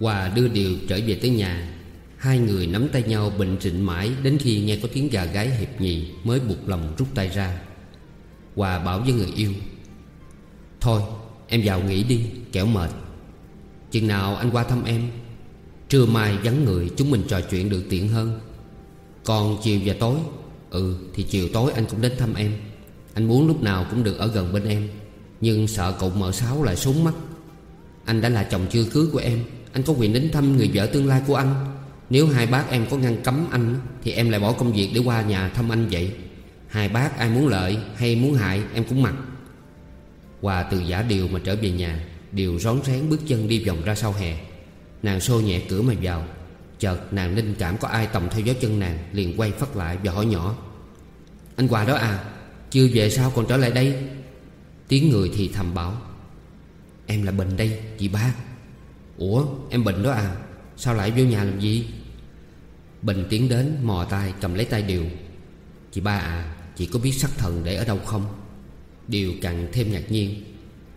Hòa đưa Điều trở về tới nhà, Hai người nắm tay nhau bình rịnh mãi Đến khi nghe có tiếng gà gái hiệp nhì Mới buộc lòng rút tay ra. Hòa bảo với người yêu, Thôi, em vào nghỉ đi, Kẻo mệt. Chừng nào anh qua thăm em, Trưa mai vắng người chúng mình trò chuyện được tiện hơn. Còn chiều và tối Ừ thì chiều tối anh cũng đến thăm em. Anh muốn lúc nào cũng được ở gần bên em, Nhưng sợ cậu mở sáo lại sốn mắt. Anh đã là chồng chưa cưới của em anh có quyền đến thăm người vợ tương lai của anh. Nếu hai bác em có ngăn cấm anh, Thì em lại bỏ công việc để qua nhà thăm anh vậy. Hai bác ai muốn lợi hay muốn hại, em cũng mặc. Hòa từ giả điều mà trở về nhà, Điều rón rén bước chân đi vòng ra sau hè. Nàng xô nhẹ cửa mà vào. Chợt nàng linh cảm có ai tầm theo dấu chân nàng, Liền quay phát lại và hỏi nhỏ. Anh Hòa đó à Chưa về sao còn trở lại đây? Tiếng người thì thầm bảo. Em là bệnh đây, chị ba Ủa, em Bình đó à? Sao lại vô nhà làm gì? Bình tiến đến, mò tay, cầm lấy tay Điều. Chị ba à Chị có biết sắc thần để ở đâu không? Điều càng thêm ngạc nhiên.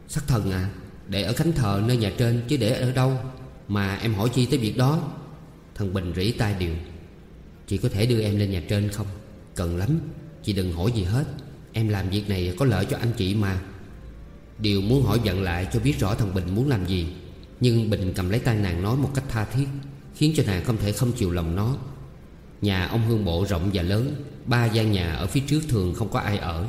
Sắc thần à Để ở khánh thờ nơi nhà trên chứ để ở đâu? Mà em hỏi chi tới việc đó? Thằng Bình rỉ tay Điều. Chị có thể đưa em lên nhà trên không? Cần lắm, Chị đừng hỏi gì hết. Em làm việc này có lợi cho anh chị mà. Điều muốn hỏi giận lại cho biết rõ thằng Bình muốn làm gì. Nhưng Bình cầm lấy tay nàng nói một cách tha thiết, Khiến cho nàng không thể không chịu lòng nó. Nhà ông Hương Bộ rộng và lớn, Ba gian nhà ở phía trước thường không có ai ở.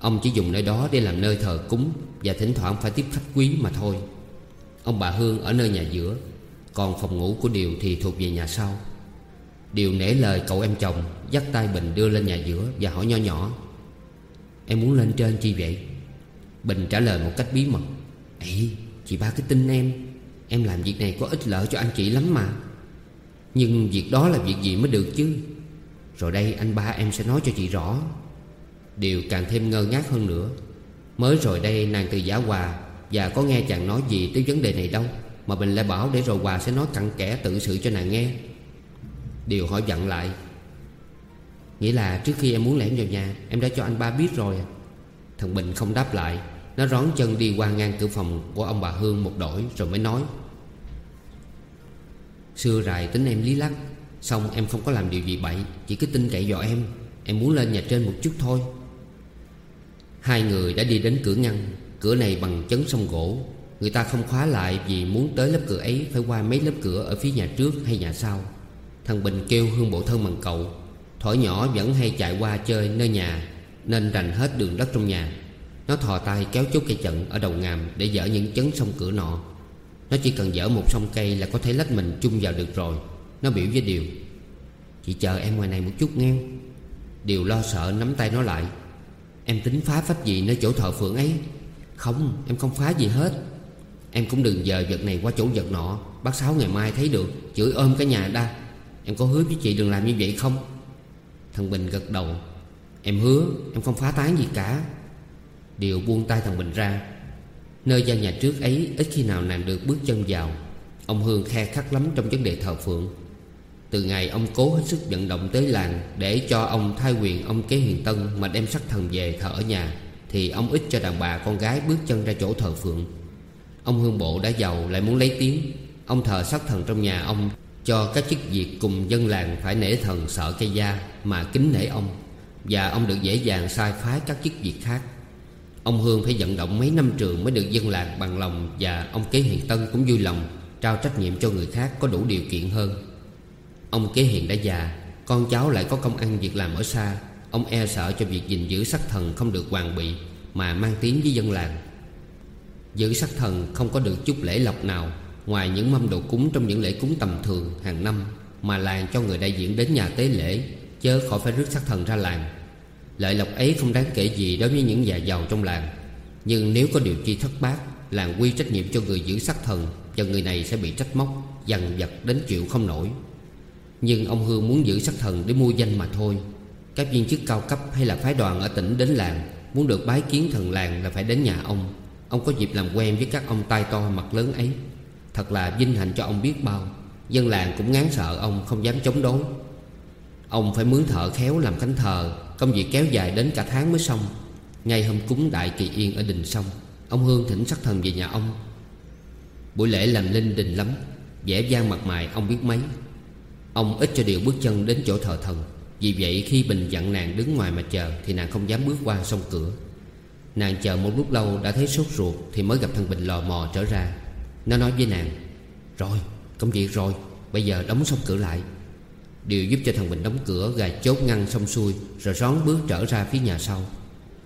Ông chỉ dùng nơi đó để làm nơi thờ cúng Và thỉnh thoảng phải tiếp khách quý mà thôi. Ông bà Hương ở nơi nhà giữa, Còn phòng ngủ của Điều thì thuộc về nhà sau. Điều nể lời cậu em chồng, Dắt tay Bình đưa lên nhà giữa Và hỏi nhỏ nhỏ, Em muốn lên trên chi vậy? Bình trả lời một cách bí mật, Ê, chị ba cứ tin em. Em làm việc này có ích lợi cho anh chị lắm mà. Nhưng việc đó là việc gì mới được chứ? Rồi đây anh ba em sẽ nói cho chị rõ. Điều càng thêm ngơ ngác hơn nữa. Mới rồi đây nàng từ giả hòa Và có nghe chàng nói gì tới vấn đề này đâu, Mà Bình lại bảo để rồi Hòa sẽ nói cặn kẽ tự sự cho nàng nghe. Điều hỏi dặn lại. Nghĩa là trước khi em muốn lẻn vào nhà, Em đã cho anh ba biết rồi. Thằng Bình không đáp lại. Nó rón chân đi qua ngang cửa phòng của ông bà Hương một đổi Rồi mới nói. Xưa rài tính em lý lắc, Xong em không có làm điều gì bậy, Chỉ cứ tin cậy vào em. Em muốn lên nhà trên một chút thôi. Hai người đã đi đến cửa ngăn, Cửa này bằng chấn sông gỗ. Người ta không khóa lại vì muốn tới lớp cửa ấy Phải qua mấy lớp cửa ở phía nhà trước hay nhà sau. Thằng Bình kêu Hương bộ thân bằng cậu Thổi nhỏ vẫn hay chạy qua chơi nơi nhà, Nên rành hết đường đất trong nhà. Nó thò tay kéo chốt cây trận ở đầu ngàm Để dỡ những chấn sông cửa nọ. Nó chỉ cần dỡ một sông cây là có thể lách mình chung vào được rồi. Nó biểu với Điều. Chị chờ em ngoài này một chút nghe. Điều lo sợ nắm tay nó lại. Em tính phá phách gì nơi chỗ thợ phượng ấy? Không, em không phá gì hết. Em cũng đừng dời vật này qua chỗ vật nọ. Bác Sáu ngày mai thấy được, Chửi ôm cả nhà đa Em có hứa với chị đừng làm như vậy không? Thằng Bình gật đầu. Em hứa, em không phá tán gì cả. Điều buông tay thằng Bình ra. Nơi gian nhà trước ấy, Ít khi nào nàng được bước chân vào. Ông Hương khe khắc lắm trong vấn đề thờ phượng. Từ ngày ông cố hết sức vận động tới làng Để cho ông thay quyền ông kế huyền tân Mà đem sắc thần về thờ ở nhà, Thì ông ít cho đàn bà con gái bước chân ra chỗ thờ phượng. Ông Hương Bộ đã giàu, lại muốn lấy tiếng. Ông thờ sắc thần trong nhà ông Cho các chức việc cùng dân làng phải nể thần sợ cây da Mà kính nể ông. Và ông được dễ dàng sai phái các chức việc khác. Ông Hương phải vận động mấy năm trường Mới được dân làng bằng lòng Và ông kế hiền tân cũng vui lòng Trao trách nhiệm cho người khác có đủ điều kiện hơn. Ông kế hiền đã già, Con cháu lại có công ăn việc làm ở xa. Ông e sợ cho việc gìn giữ sắc thần không được hoàn bị Mà mang tiếng với dân làng. Giữ sắc thần không có được chút lễ lộc nào Ngoài những mâm đồ cúng trong những lễ cúng tầm thường hàng năm Mà làng cho người đại diện đến nhà tế lễ, Chớ khỏi phải rước sắc thần ra làng. Lợi lộc ấy không đáng kể gì đối với những nhà giàu trong làng. Nhưng nếu có điều chi thất bát, Làng quy trách nhiệm cho người giữ sắc thần Và người này sẽ bị trách móc, Dằn vặt đến chịu không nổi. Nhưng ông Hương muốn giữ sắc thần để mua danh mà thôi. Các viên chức cao cấp hay là phái đoàn ở tỉnh đến làng Muốn được bái kiến thần làng là phải đến nhà ông. Ông có dịp làm quen với các ông tai to mặt lớn ấy. Thật là vinh hạnh cho ông biết bao. Dân làng cũng ngán sợ ông không dám chống đối. Ông phải mướn thợ khéo làm cánh thờ Công việc kéo dài đến cả tháng mới xong. Ngay hôm cúng đại kỳ yên ở đình xong Ông Hương thỉnh sắc thần về nhà ông. Buổi lễ làm linh đình lắm, vẻ vang mặt mày ông biết mấy. Ông ít cho điều bước chân đến chỗ thờ thần, Vì vậy khi Bình dặn nàng đứng ngoài mà chờ Thì nàng không dám bước qua sông cửa. Nàng chờ một lúc lâu đã thấy sốt ruột Thì mới gặp thằng Bình lò mò trở ra. Nó nói với nàng, Rồi, công việc rồi, Bây giờ đóng sông cửa lại. Điều giúp cho thằng Bình đóng cửa gài chốt ngăn xong xuôi, Rồi rón bước trở ra phía nhà sau.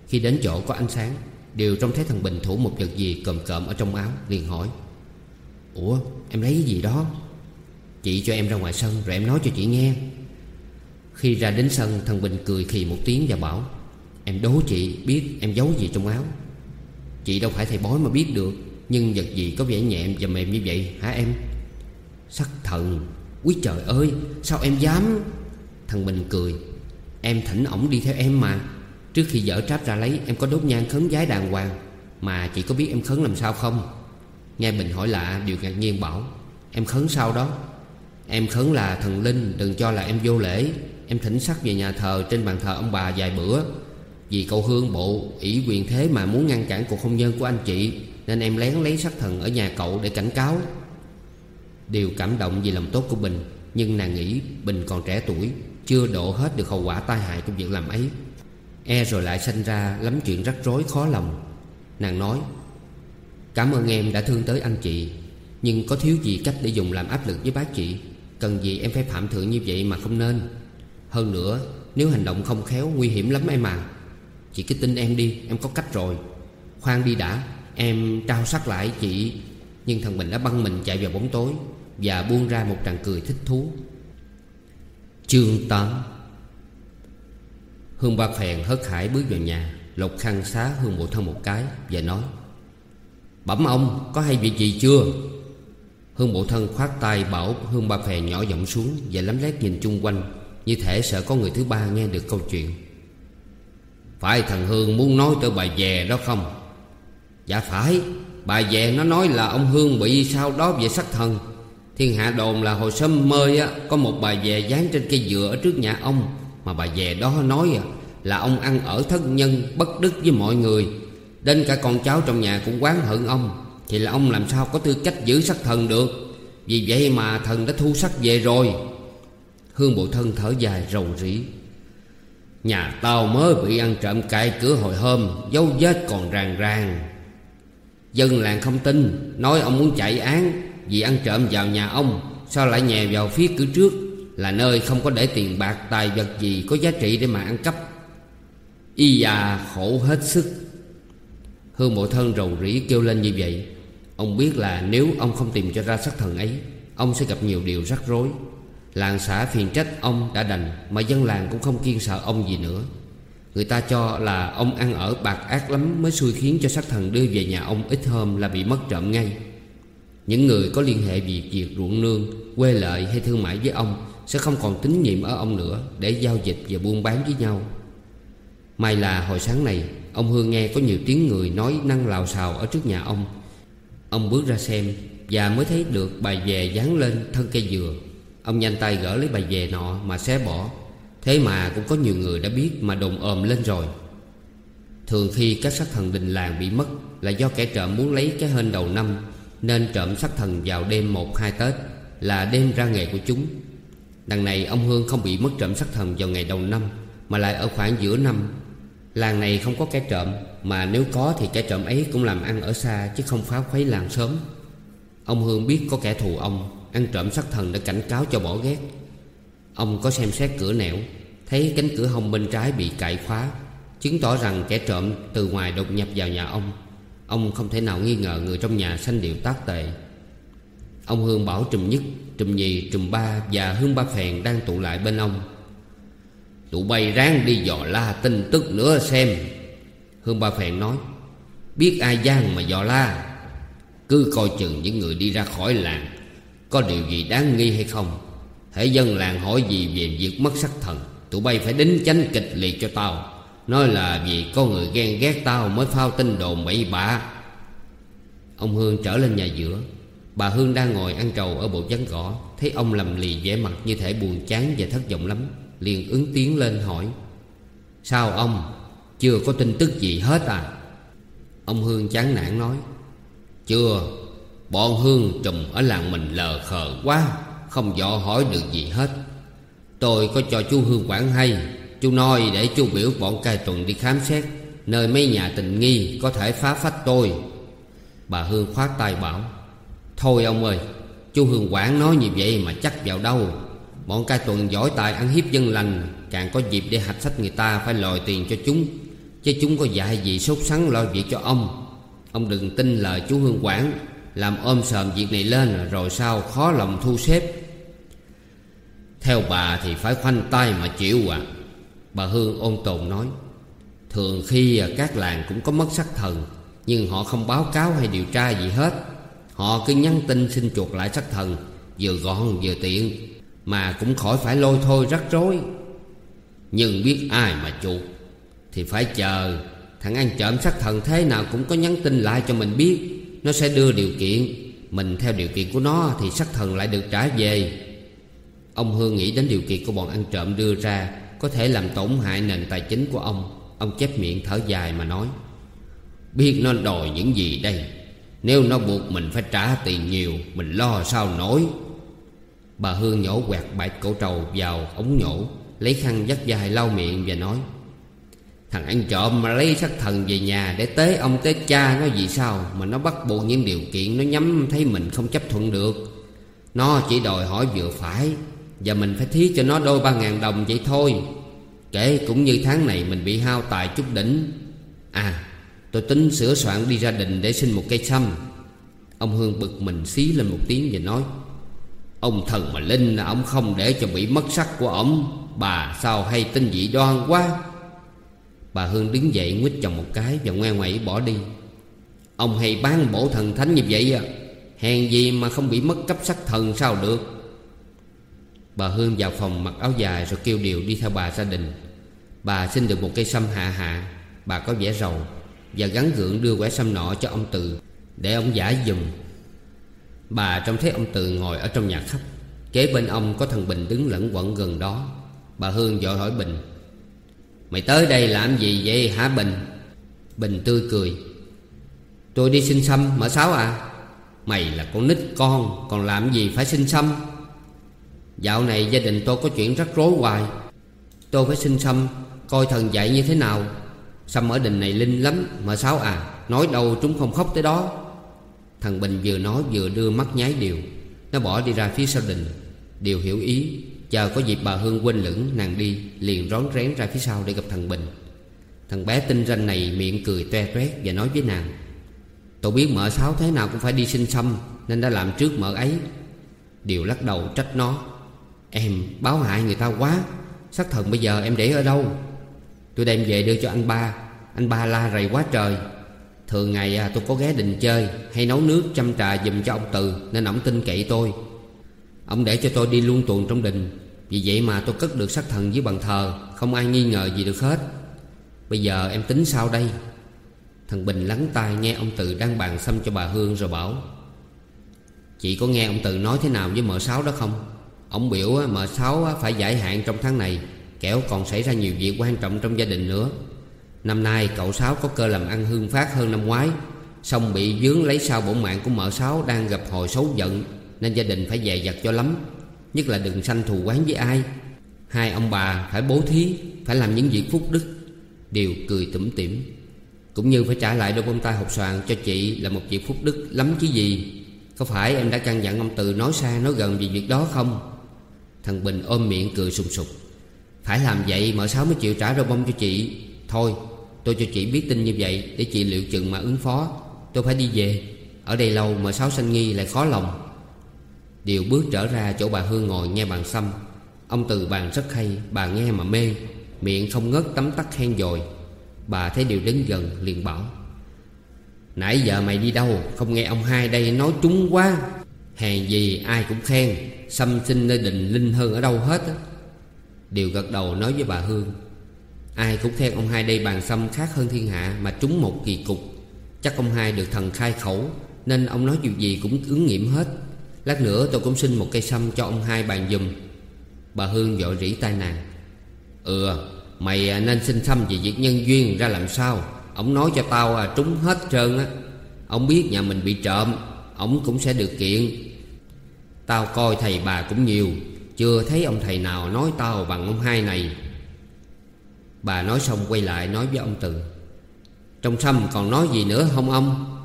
Khi đến chỗ có ánh sáng Điều trông thấy thằng Bình thủ một vật gì cộm cộm ở trong áo, liền hỏi, Ủa, em lấy cái gì đó? Chị cho em ra ngoài sân, rồi em nói cho chị nghe. Khi ra đến sân, thằng Bình cười khì một tiếng và bảo, Em đố chị biết em giấu gì trong áo. Chị đâu phải thầy bói mà biết được, Nhưng vật gì có vẻ nhẹ và mềm như vậy hả em? Sắc thần. Quý trời ơi, sao em dám? Thằng Bình cười. Em thỉnh ổng đi theo em mà. Trước khi dở tráp ra lấy, em có đốt nhang khấn giái đàng hoàng, Mà chị có biết em khấn làm sao không? Nghe Bình hỏi lạ, Điều ngạc nhiên bảo, Em khấn sao đó? Em khấn là thần linh, Đừng cho là em vô lễ. Em thỉnh sắc về nhà thờ Trên bàn thờ ông bà vài bữa. Vì cậu Hương bộ ủy quyền thế mà muốn ngăn cản cuộc hôn nhân của anh chị, Nên em lén lấy sắc thần ở nhà cậu để cảnh cáo đều cảm động vì lòng tốt của Bình. Nhưng nàng nghĩ Bình còn trẻ tuổi, Chưa độ hết được hậu quả tai hại của việc làm ấy. E rồi lại sinh ra lắm chuyện rắc rối khó lòng. Nàng nói, Cảm ơn em đã thương tới anh chị, Nhưng có thiếu gì cách để dùng làm áp lực với bác chị? Cần gì em phải phạm thượng như vậy mà không nên? Hơn nữa, Nếu hành động không khéo, nguy hiểm lắm em à. Chị cứ tin em đi, Em có cách rồi. Khoan đi đã, Em trao sắc lại chị. Nhưng thằng Bình đã băng mình chạy vào bóng tối. Và buông ra một tràng cười thích thú. Chương 8 Hương ba phèn hớt hải bước vào nhà, Lộc khăn xá Hương bộ thân một cái Và nói, Bẩm ông, có hay việc gì chưa? Hương bộ thân khoát tay bảo Hương ba Phèn nhỏ giọng xuống Và lắm lét nhìn chung quanh, Như thể sợ có người thứ ba nghe được câu chuyện. Phải thằng Hương muốn nói tới bà về đó không? Dạ phải, Bà về nó nói là ông Hương bị sao đó về sắc thần. Thiên hạ đồn là hồi sớm mơ á Có một bà về dán trên cây dừa ở trước nhà ông. Mà bà về đó nói à, là ông ăn ở thất nhân bất đức với mọi người. Đến cả con cháu trong nhà cũng quán hận ông. Thì là ông làm sao có tư cách giữ sắc thần được? Vì vậy mà thần đã thu sắc về rồi. Hương bộ thân thở dài rầu rĩ. Nhà tao mới bị ăn trộm cài cửa hồi hôm Dấu vết còn ràng ràng. Dân làng không tin Nói ông muốn chạy án. Vì ăn trộm vào nhà ông, Sao lại nhè vào phía cửa trước? Là nơi không có để tiền bạc, tài vật gì Có giá trị để mà ăn cắp. Y già khổ hết sức. Hương bộ thân rầu rĩ kêu lên như vậy. Ông biết là nếu ông không tìm cho ra sắc thần ấy, Ông sẽ gặp nhiều điều rắc rối. Làng xã phiền trách ông đã đành, Mà dân làng cũng không kiên sợ ông gì nữa. Người ta cho là ông ăn ở bạc ác lắm Mới xui khiến cho sắc thần đưa về nhà ông ít hôm là bị mất trộm ngay. Những người có liên hệ việc việc ruộng nương, Quê lợi hay thương mại với ông Sẽ không còn tín nhiệm ở ông nữa Để giao dịch và buôn bán với nhau. May là hồi sáng này, Ông Hương nghe có nhiều tiếng người nói năng lào xào ở trước nhà ông. Ông bước ra xem Và mới thấy được bài về dán lên thân cây dừa. Ông nhanh tay gỡ lấy bài về nọ mà xé bỏ. Thế mà cũng có nhiều người đã biết mà đồn ồm lên rồi. Thường khi các sắc thần đình làng bị mất Là do kẻ trộm muốn lấy cái hên đầu năm nên trộm sắc thần vào đêm một hai Tết Là đêm ra nghề của chúng. Đằng này ông Hương không bị mất trộm sắc thần vào ngày đầu năm, Mà lại ở khoảng giữa năm. Làng này không có kẻ trộm, Mà nếu có thì kẻ trộm ấy cũng làm ăn ở xa, Chứ không phá khuấy làng sớm. Ông Hương biết có kẻ thù ông, Ăn trộm sắc thần đã cảnh cáo cho bỏ ghét. Ông có xem xét cửa nẻo, Thấy cánh cửa hông bên trái bị cạy khóa, Chứng tỏ rằng kẻ trộm từ ngoài đột nhập vào nhà ông. Ông không thể nào nghi ngờ người trong nhà sanh điệu tác tệ. Ông Hương bảo trùm nhất, trùm nhì, trùm ba và Hương Ba Phèn đang tụ lại bên ông. Tụi bay ráng đi dò la tin tức nữa xem. Hương Ba Phèn nói Biết ai gian mà dò la. Cứ coi chừng những người đi ra khỏi làng Có điều gì đáng nghi hay không? Hãy dân làng hỏi gì về việc mất sắc thần Tụi bay phải đính chánh kịch liệt cho tao. Nói là vì có người ghen ghét tao Mới phao tin đồn bậy bạ. Ông Hương trở lên nhà giữa. Bà Hương đang ngồi ăn trầu ở bộ chắn gõ. Thấy ông lầm lì vẻ mặt như thể buồn chán và thất vọng lắm. Liền ứng tiếng lên hỏi. Sao ông? Chưa có tin tức gì hết à? Ông Hương chán nản nói. Chưa. Bọn Hương trùm ở làng mình lờ khờ quá, Không dò hỏi được gì hết. Tôi có cho chú Hương quản hay. Chú nói để chú biểu bọn cai tuần đi khám xét, Nơi mấy nhà tình nghi có thể phá phách tôi. Bà Hương khoát tay bảo, Thôi ông ơi, Chú Hương Quảng nói như vậy mà chắc vào đâu? Bọn cai tuần giỏi tài ăn hiếp dân lành, Càng có dịp để hạch sách người ta phải lòi tiền cho chúng, Chứ chúng có dạy gì sốt sắng lo việc cho ông. Ông đừng tin lời chú Hương Quảng, Làm ôm sờm việc này lên rồi sao khó lòng thu xếp. Theo bà thì phải khoanh tay mà chịu à. Bà Hương ôn tồn nói, Thường khi à, các làng cũng có mất sắc thần, Nhưng họ không báo cáo hay điều tra gì hết. Họ cứ nhắn tin xin chuột lại sắc thần, Vừa gọn vừa tiện, Mà cũng khỏi phải lôi thôi rắc rối. Nhưng biết ai mà chuột Thì phải chờ. Thằng ăn trộm sắc thần thế nào cũng có nhắn tin lại cho mình biết. Nó sẽ đưa điều kiện, Mình theo điều kiện của nó Thì sắc thần lại được trả về. Ông Hương nghĩ đến điều kiện của bọn ăn trộm đưa ra có thể làm tổn hại nền tài chính của ông. Ông chép miệng thở dài mà nói, Biết nó đòi những gì đây? Nếu nó buộc mình phải trả tiền nhiều, Mình lo sao nổi? Bà Hương nhổ quẹt bãi cổ trầu vào ống nhổ, Lấy khăn dắt dài lau miệng và nói, Thằng ăn trộm mà lấy sắc thần về nhà Để tế ông tế cha nó gì sao Mà nó bắt buộc những điều kiện Nó nhắm thấy mình không chấp thuận được? Nó chỉ đòi hỏi vừa phải và mình phải thí cho nó đôi ba ngàn đồng vậy thôi. Kể cũng như tháng này mình bị hao tài chút đỉnh. À tôi tính sửa soạn đi ra đình để xin một cây xăm. Ông Hương bực mình xí lên một tiếng và nói, Ông thần mà linh là ông không để cho bị mất sắc của ông Bà sao hay tin dị đoan quá? Bà Hương đứng dậy nguyết chồng một cái Và ngoe ngoẩy bỏ đi. Ông hay bán bổ thần thánh như vậy à. Hèn gì mà không bị mất cấp sắc thần sao được? Bà Hương vào phòng mặc áo dài Rồi kêu điều đi theo bà gia đình. Bà xin được một cây sâm hạ hạ. Bà có vẻ rầu Và gắn gượng đưa quẻ sâm nọ cho ông Từ Để ông giả dùm. Bà trông thấy ông Từ ngồi ở trong nhà khách, Kế bên ông có thằng Bình đứng lẫn quẩn gần đó. Bà Hương vội hỏi Bình, Mày tới đây làm gì vậy hả Bình? Bình tươi cười, Tôi đi xin xăm mở sáu à? Mày là con nít con, Còn làm gì phải xin xăm Dạo này gia đình tôi có chuyện rắc rối hoài. Tôi phải xin xăm Coi thần dạy như thế nào. Xăm ở đình này linh lắm Mở sáu à Nói đâu chúng không khóc tới đó. Thằng Bình vừa nói vừa đưa mắt nháy Điều Nó bỏ đi ra phía sau đình. Điều hiểu ý, Chờ có dịp bà Hương quên lửng, nàng đi, Liền rón rén ra phía sau để gặp thằng Bình. Thằng bé tinh ranh này miệng cười toe toét Và nói với nàng, Tôi biết mợ sáu thế nào cũng phải đi xin xăm Nên đã làm trước mợ ấy. Điều lắc đầu trách nó. Em báo hại người ta quá. Sắc thần bây giờ em để ở đâu? Tôi đem về đưa cho anh ba. Anh ba la rầy quá trời. Thường ngày à, tôi có ghé đình chơi Hay nấu nước chăm trà dùm cho ông Từ Nên ông tin cậy tôi. Ông để cho tôi đi luôn tuần trong đình. Vì vậy mà tôi cất được sắc thần dưới bàn thờ Không ai nghi ngờ gì được hết. Bây giờ em tính sao đây? Thằng Bình lắng tai nghe ông Từ đang bàn xăm cho bà Hương rồi bảo Chị có nghe ông Từ nói thế nào với mợ sáu đó không? Ông biểu mợ sáu phải giải hạn trong tháng này. Kẻo còn xảy ra nhiều việc quan trọng trong gia đình nữa. Năm nay, cậu Sáu có cơ làm ăn hương phát hơn năm ngoái. Xong bị dướng lấy sao bổn mạng của mợ Sáu đang gặp hồi xấu giận, Nên gia đình phải dè dặt cho lắm. Nhất là đừng sanh thù quán với ai. Hai ông bà phải bố thí, Phải làm những việc phúc đức. Đều cười tủm tỉm. Cũng như phải trả lại đôi bông tai hộp xoàn cho chị Là một việc phúc đức lắm chứ gì. Có phải em đã căn dặn ông Từ nói xa, nói gần về việc đó không? Thằng Bình ôm miệng cười sùng sục. Phải làm vậy mợ sáu mới chịu trả rau bông cho chị. Thôi, tôi cho chị biết tin như vậy Để chị liệu chừng mà ứng phó. Tôi phải đi về. Ở đây lâu mợ sáu sanh nghi lại khó lòng. Điều bước trở ra chỗ bà Hương ngồi nghe bàn xăm. Ông từ bàn rất hay, Bà nghe mà mê. Miệng không ngớt tấm tắc khen dồi Bà thấy điều đến gần liền bảo. Nãy giờ mày đi đâu? Không nghe ông hai đây nói trúng quá. Hèn gì ai cũng khen Xâm sinh nơi đình linh hơn ở đâu hết á. Điều gật đầu nói với bà Hương Ai cũng khen ông hai đây bàn xâm khác hơn thiên hạ Mà trúng một kỳ cục. Chắc ông hai được thần khai khẩu Nên ông nói điều gì cũng ứng nghiệm hết. Lát nữa tôi cũng xin một cây xâm cho ông hai bàn dùm Bà Hương dội rỉ tai nàng Ừ Mày nên xin xâm về việc nhân duyên ra làm sao? Ông nói cho tao à, trúng hết trơn á. Ông biết nhà mình bị trộm Ông cũng sẽ được kiện. Tao coi thầy bà cũng nhiều, Chưa thấy ông thầy nào nói tao bằng ông hai này. Bà nói xong quay lại nói với ông Từ. Trong xăm còn nói gì nữa không ông?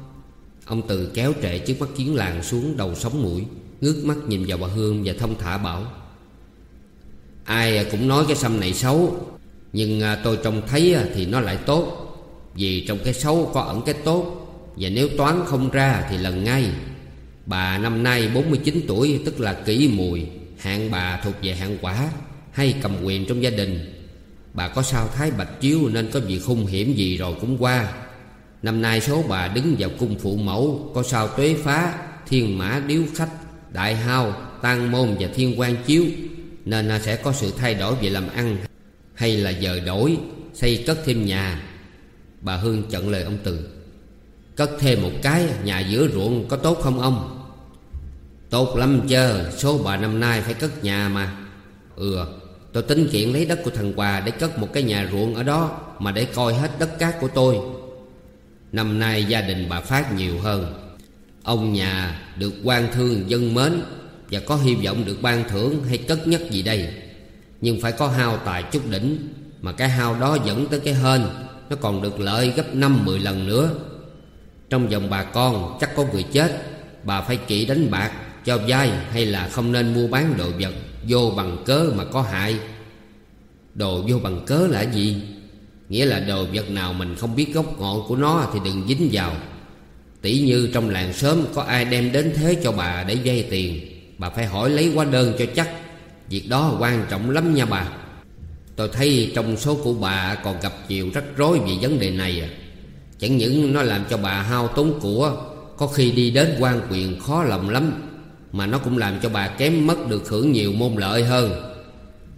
Ông Từ kéo trệ trước mắt kiến làng xuống đầu sóng mũi, Ngước mắt nhìn vào bà Hương và thông thả bảo. Ai cũng nói cái xăm này xấu, Nhưng à, tôi trông thấy à, thì nó lại tốt. Vì trong cái xấu có ẩn cái tốt, Và nếu toán không ra thì lần ngay. Bà năm nay 49 tuổi tức là kỷ mùi. Hạng bà thuộc về hạng quả Hay cầm quyền trong gia đình. Bà có sao thái bạch chiếu nên có việc hung hiểm gì rồi cũng qua. Năm nay số bà đứng vào cung phụ mẫu Có sao tuế phá, thiên mã điếu khách Đại hao, tăng môn và thiên quan chiếu Nên sẽ có sự thay đổi về làm ăn Hay là giờ đổi, xây cất thêm nhà. Bà Hương chận lời ông Từ. Cất thêm một cái nhà giữa ruộng có tốt không ông? Tốt lắm chơ Số bà năm nay phải cất nhà mà. Ừ Tôi tính kiện lấy đất của thằng Hòa Để cất một cái nhà ruộng ở đó, Mà để coi hết đất cát của tôi. Năm nay gia đình bà Phát nhiều hơn. Ông nhà được quan thương dân mến Và có hy vọng được ban thưởng hay cất nhất gì đây. Nhưng phải có hao tài chút đỉnh, Mà cái hao đó dẫn tới cái hên, Nó còn được lợi gấp năm, mười lần nữa. Trong dòng bà con, chắc có người chết, Bà phải kỹ đánh bạc cho vay hay là không nên mua bán đồ vật Vô bằng cớ mà có hại? Đồ vô bằng cớ là gì? Nghĩa là đồ vật nào mình không biết gốc ngọn của nó Thì đừng dính vào. Tỷ như trong làng sớm có ai đem đến thế cho bà để vay tiền, Bà phải hỏi lấy hóa đơn cho chắc. Việc đó quan trọng lắm nha bà. Tôi thấy trong số của bà còn gặp nhiều rắc rối về vấn đề này à. Chẳng những nó làm cho bà hao tốn của, Có khi đi đến quan quyền khó lòng lắm. Mà nó cũng làm cho bà kém mất được hưởng nhiều môn lợi hơn.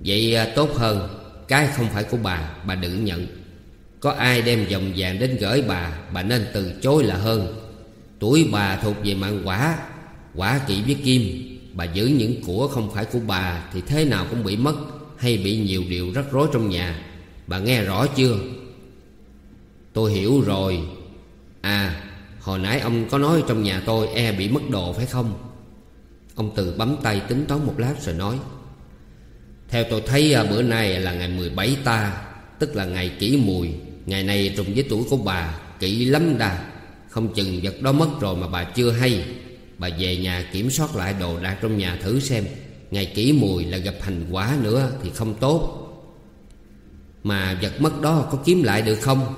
Vậy à, tốt hơn, Cái không phải của bà Bà đừng nhận. Có ai đem vòng vàng đến gửi bà Bà nên từ chối là hơn. Tuổi bà thuộc về mạng quả Quả kỵ với kim. Bà giữ những của không phải của bà Thì thế nào cũng bị mất Hay bị nhiều điều rắc rối trong nhà. Bà nghe rõ chưa? Tôi hiểu rồi. À Hồi nãy ông có nói trong nhà tôi e bị mất đồ phải không? Ông Từ bấm tay tính toán một lát rồi nói, Theo tôi thấy à, bữa nay là ngày 17 ta, Tức là ngày kỷ mùi. Ngày này trùng với tuổi của bà Kỹ lắm đà Không chừng vật đó mất rồi mà bà chưa hay. Bà về nhà kiểm soát lại đồ đạc trong nhà thử xem. Ngày kỷ mùi là gặp hành quả nữa Thì không tốt. Mà vật mất đó có kiếm lại được không?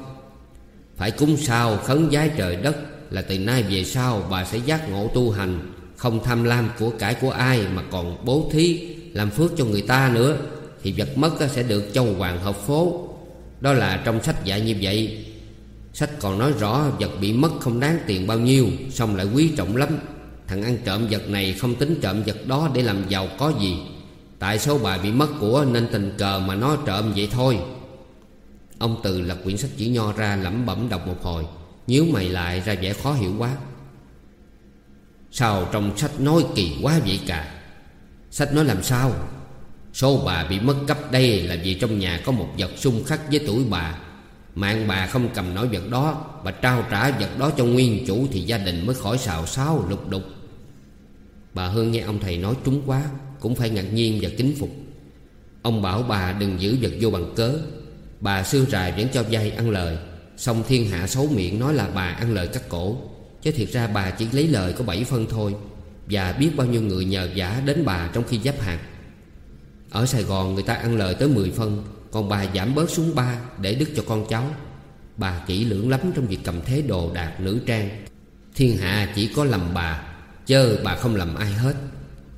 Phải cúng sao khấn giái trời đất, Là từ nay về sau bà sẽ giác ngộ tu hành. Không tham lam của cải của ai Mà còn bố thí, Làm phước cho người ta nữa, Thì vật mất sẽ được châu hoàng hợp phố. Đó là trong sách dạy như vậy. Sách còn nói rõ vật bị mất không đáng tiền bao nhiêu Xong lại quý trọng lắm. Thằng ăn trộm vật này không tính trộm vật đó để làm giàu có gì. Tại số bài bị mất của nên tình cờ mà nó trộm vậy thôi? Ông Từ lật quyển sách chỉ nho ra lẩm bẩm đọc một hồi, nhíu mày lại ra vẻ khó hiểu quá. Sao trong sách nói kỳ quá vậy cả? Sách nói làm sao? Số bà bị mất cấp đây là vì trong nhà có một vật xung khắc với tuổi bà. Mạng bà không cầm nổi vật đó Bà trao trả vật đó cho nguyên chủ Thì gia đình mới khỏi xào xáo lục đục. Bà Hương nghe ông thầy nói trúng quá, Cũng phải ngạc nhiên và kính phục. Ông bảo bà đừng giữ vật vô bằng cớ. Bà xưa rài vẫn cho dây ăn lời Xong thiên hạ xấu miệng nói là bà ăn lời cắt cổ. Chứ thiệt ra bà chỉ lấy lời có bảy phân thôi, Và biết bao nhiêu người nhờ giả đến bà trong khi giáp hạt ở Sài Gòn người ta ăn lời tới 10 phân, Còn bà giảm bớt xuống 3 để đức cho con cháu. Bà kỹ lưỡng lắm trong việc cầm thế đồ đạc nữ trang. Thiên hạ chỉ có lầm bà, Chớ bà không lầm ai hết.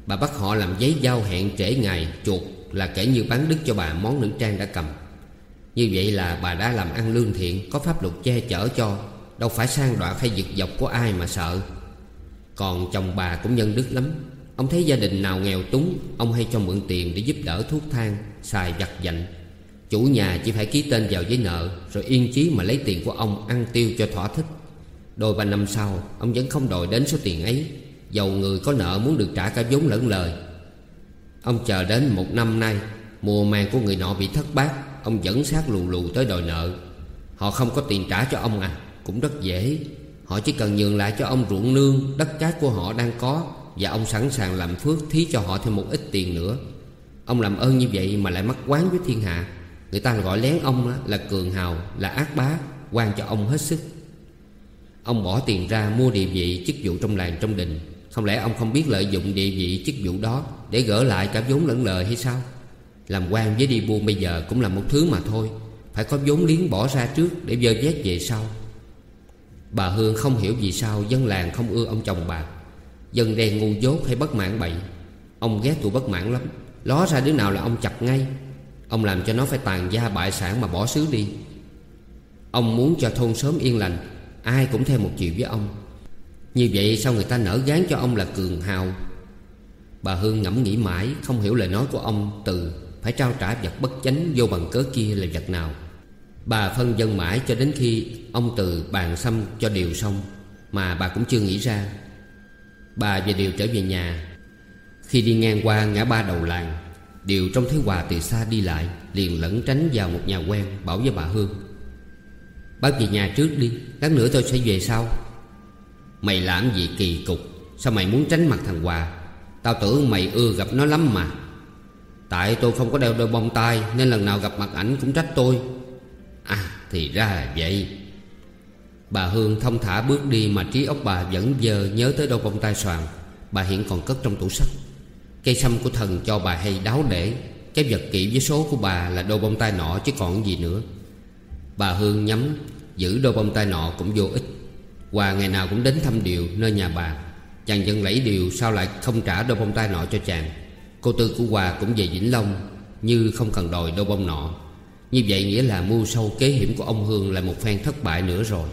Bà bắt họ làm giấy giao hẹn trễ ngày, chuột Là kể như bán đức cho bà món nữ trang đã cầm. Như vậy là bà đã làm ăn lương thiện, Có pháp luật che chở cho. Đâu phải sang đoạt hay giật dọc của ai mà sợ. Còn chồng bà cũng nhân đức lắm. Ông thấy gia đình nào nghèo túng, Ông hay cho mượn tiền để giúp đỡ thuốc thang, Xài vặt dạnh Chủ nhà chỉ phải ký tên vào giấy nợ, Rồi yên chí mà lấy tiền của ông ăn tiêu cho thỏa thích. Đôi ba năm sau, Ông vẫn không đòi đến số tiền ấy. Dầu người có nợ muốn được trả cả vốn lẫn lời. Ông chờ đến một năm nay, Mùa màng của người nọ bị thất bát, Ông dẫn sát lù lù tới đòi nợ. Họ không có tiền trả cho ông à. Cũng rất dễ. Họ chỉ cần nhường lại cho ông ruộng nương, Đất cát của họ đang có, Và ông sẵn sàng làm phước thí cho họ thêm một ít tiền nữa. Ông làm ơn như vậy mà lại mắc quán với thiên hạ. Người ta gọi lén ông là cường hào, Là ác bá, quan cho ông hết sức. Ông bỏ tiền ra mua địa vị, chức vụ trong làng trong đình. Không lẽ ông không biết lợi dụng địa vị, chức vụ đó Để gỡ lại cả vốn lẫn lời hay sao? Làm quan với đi buôn bây giờ cũng là một thứ mà thôi. Phải có vốn liếng bỏ ra trước để vơ vét về sau. Bà Hương không hiểu vì sao dân làng không ưa ông chồng bà. Dân đen ngu dốt hay bất mãn bậy? Ông ghét tụi bất mãn lắm. Ló ra đứa nào là ông chặt ngay? Ông làm cho nó phải tàn gia bại sản mà bỏ xứ đi. Ông muốn cho thôn sớm yên lành, Ai cũng theo một chiều với ông. Như vậy sao người ta nở gán cho ông là cường hào? Bà Hương ngẫm nghĩ mãi, Không hiểu lời nói của ông từ Phải trao trả vật bất chánh vô bằng cớ kia là vật nào. Bà phân dân mãi cho đến khi Ông từ bàn xăm cho điều xong, Mà bà cũng chưa nghĩ ra. Bà và Điều trở về nhà. Khi đi ngang qua ngã ba đầu làng, Điều trông thấy Hòa từ xa đi lại, Liền lẫn tránh vào một nhà quen Bảo với bà Hương. Bác về nhà trước đi, Lát nữa tôi sẽ về sau. Mày làm gì kỳ cục, Sao mày muốn tránh mặt thằng Hòa? Tao tưởng mày ưa gặp nó lắm mà. Tại tôi không có đeo đôi bông tai, Nên lần nào gặp mặt ảnh cũng trách tôi. À thì ra là vậy. Bà Hương thông thả bước đi Mà trí óc bà vẫn giờ nhớ tới đôi bông tai xoàn. Bà hiện còn cất trong tủ sách. Cây sâm của thần cho bà hay đáo để Cái vật kỹ với số của bà là đôi bông tai nọ chứ còn gì nữa. Bà Hương nhắm, Giữ đôi bông tai nọ cũng vô ích. Hòa ngày nào cũng đến thăm Điều nơi nhà bà. Chàng dân lẫy Điều sao lại không trả đôi bông tai nọ cho chàng. Cô tư của Hòa cũng về Vĩnh Long, Như không cần đòi đôi bông nọ. Như vậy nghĩa là mưu sâu kế hiểm của ông Hương Là một phen thất bại nữa rồi.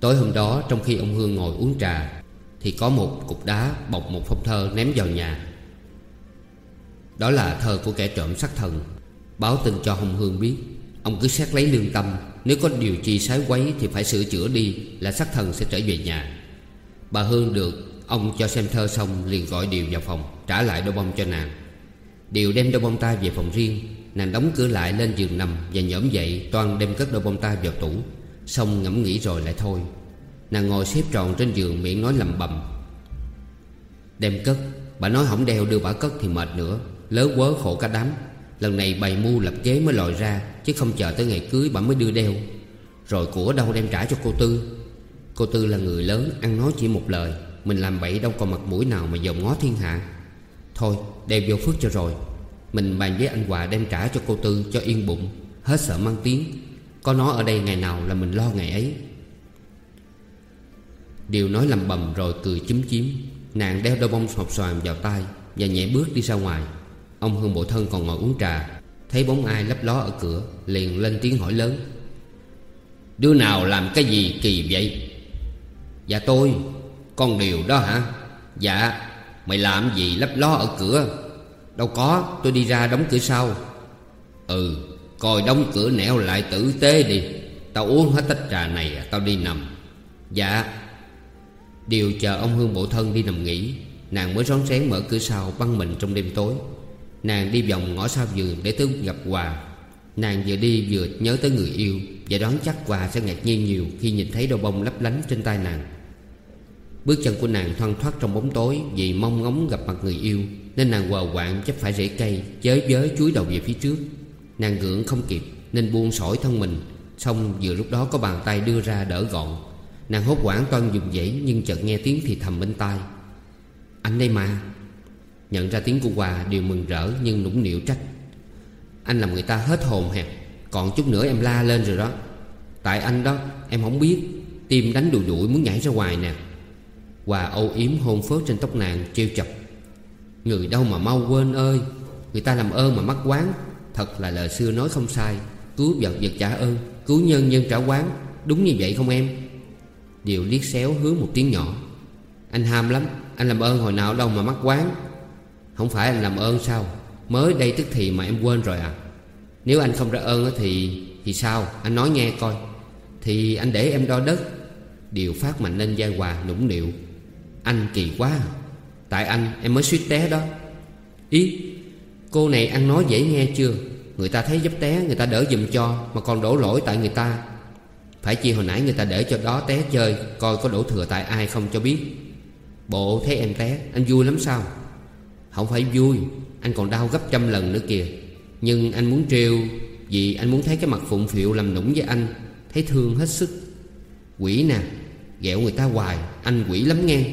Tối hôm đó, trong khi ông Hương ngồi uống trà, Thì có một cục đá bọc một phong thơ ném vào nhà. Đó là thơ của kẻ trộm sắc thần. Báo tin cho ông Hương biết, Ông cứ xét lấy lương tâm, Nếu có điều chi sái quấy Thì phải sửa chữa đi, Là sắc thần sẽ trở về nhà. Bà Hương được Ông cho xem thơ xong liền gọi Điều vào phòng, Trả lại đôi bông cho nàng. Điều đem đôi bông tai về phòng riêng Nàng đóng cửa lại lên giường nằm Và nhổm dậy, toan đem cất đôi bông tai vào tủ. Xong ngẫm nghĩ rồi lại thôi. Nàng ngồi xếp tròn trên giường miệng nói lầm bầm. Đem cất, Bà nói hỏng đeo, đưa bà cất thì mệt nữa. Lớ quớ khổ cả đám. Lần này bày mưu lập kế mới lòi ra, Chứ không chờ tới ngày cưới bà mới đưa đeo. Rồi của đâu đem trả cho cô Tư? Cô Tư là người lớn, Ăn nói chỉ một lời. Mình làm bậy đâu còn mặt mũi nào mà dòm ngó thiên hạ. Thôi, đem vô phước cho rồi. Mình bàn với anh Hòa đem trả cho cô Tư Cho yên bụng, Hết sợ mang tiếng. Có nó ở đây ngày nào là mình lo ngày ấy. Điều nói lầm bầm rồi cười chúm chím. Nàng đeo đôi bông sọc xoàm vào tay Và nhẹ bước đi ra ngoài. Ông Hương Bộ Thân còn ngồi uống trà, Thấy bóng ai lấp ló ở cửa, Liền lên tiếng hỏi lớn. Đứa nào làm cái gì kỳ vậy? Dạ tôi, Con điều đó hả? Dạ Mày làm gì lấp ló ở cửa? Đâu có, tôi đi ra đóng cửa sau. Ừ Coi đóng cửa nẻo lại tử tế đi. Tao uống hết tách trà này, Tao đi nằm. Dạ. Điều chờ ông Hương Bộ Thân đi nằm nghỉ, Nàng mới rón rén mở cửa sau băng mình trong đêm tối. Nàng đi vòng ngõ sau giường để tới gặp Hòa. Nàng vừa đi vừa nhớ tới người yêu Và đoán chắc Hòa sẽ ngạc nhiên nhiều Khi nhìn thấy đôi bông lấp lánh trên tay nàng. Bước chân của nàng thoăn thoát trong bóng tối Vì mong ngóng gặp mặt người yêu. Nên nàng quờ quạng chấp phải rễ cây, Chới giới chuối đầu về phía trước. Nàng gượng không kịp, Nên buông sỏi thân mình. Xong vừa lúc đó có bàn tay đưa ra đỡ gọn. Nàng hốt quảng toan dùng dãy, Nhưng chợt nghe tiếng thì thầm bên tai. Anh đây mà. Nhận ra tiếng của Hòa, đều mừng rỡ Nhưng nũng nịu trách. Anh làm người ta hết hồn hẹp Còn chút nữa em la lên rồi đó. Tại anh đó, em không biết, Tim đánh đùi đuổi muốn nhảy ra ngoài nè. Hòa âu yếm hôn phớt trên tóc nàng, trêu chọc. Người đâu mà mau quên ơi. Người ta làm ơn mà mắc quán. Thật là lời xưa nói không sai. Cứu vật vật trả ơn, Cứu nhân nhân trả quán. Đúng như vậy không em? Điều liếc xéo hứa một tiếng nhỏ. Anh ham lắm. Anh làm ơn hồi nào đâu mà mắc quán. Không phải anh làm ơn sao? Mới đây tức thì mà em quên rồi à? Nếu anh không ra ơn thì Thì sao? Anh nói nghe coi. Thì anh để em đo đất. Điều phát mạnh lên giai Hòa nũng nịu. Anh kỳ quá à. Tại anh, em mới suýt té đó. Ý, Cô này ăn nói dễ nghe chưa? Người ta thấy dấp té, người ta đỡ dùm cho, Mà còn đổ lỗi tại người ta. Phải chi hồi nãy người ta để cho đó té chơi, Coi có đổ thừa tại ai không cho biết. Bộ thấy em té, Anh vui lắm sao? Không phải vui, Anh còn đau gấp trăm lần nữa kìa. Nhưng anh muốn trêu, Vì anh muốn thấy cái mặt phụng phịu làm nũng với anh, Thấy thương hết sức. Quỷ nè, Ghẹo người ta hoài, Anh quỷ lắm nghe.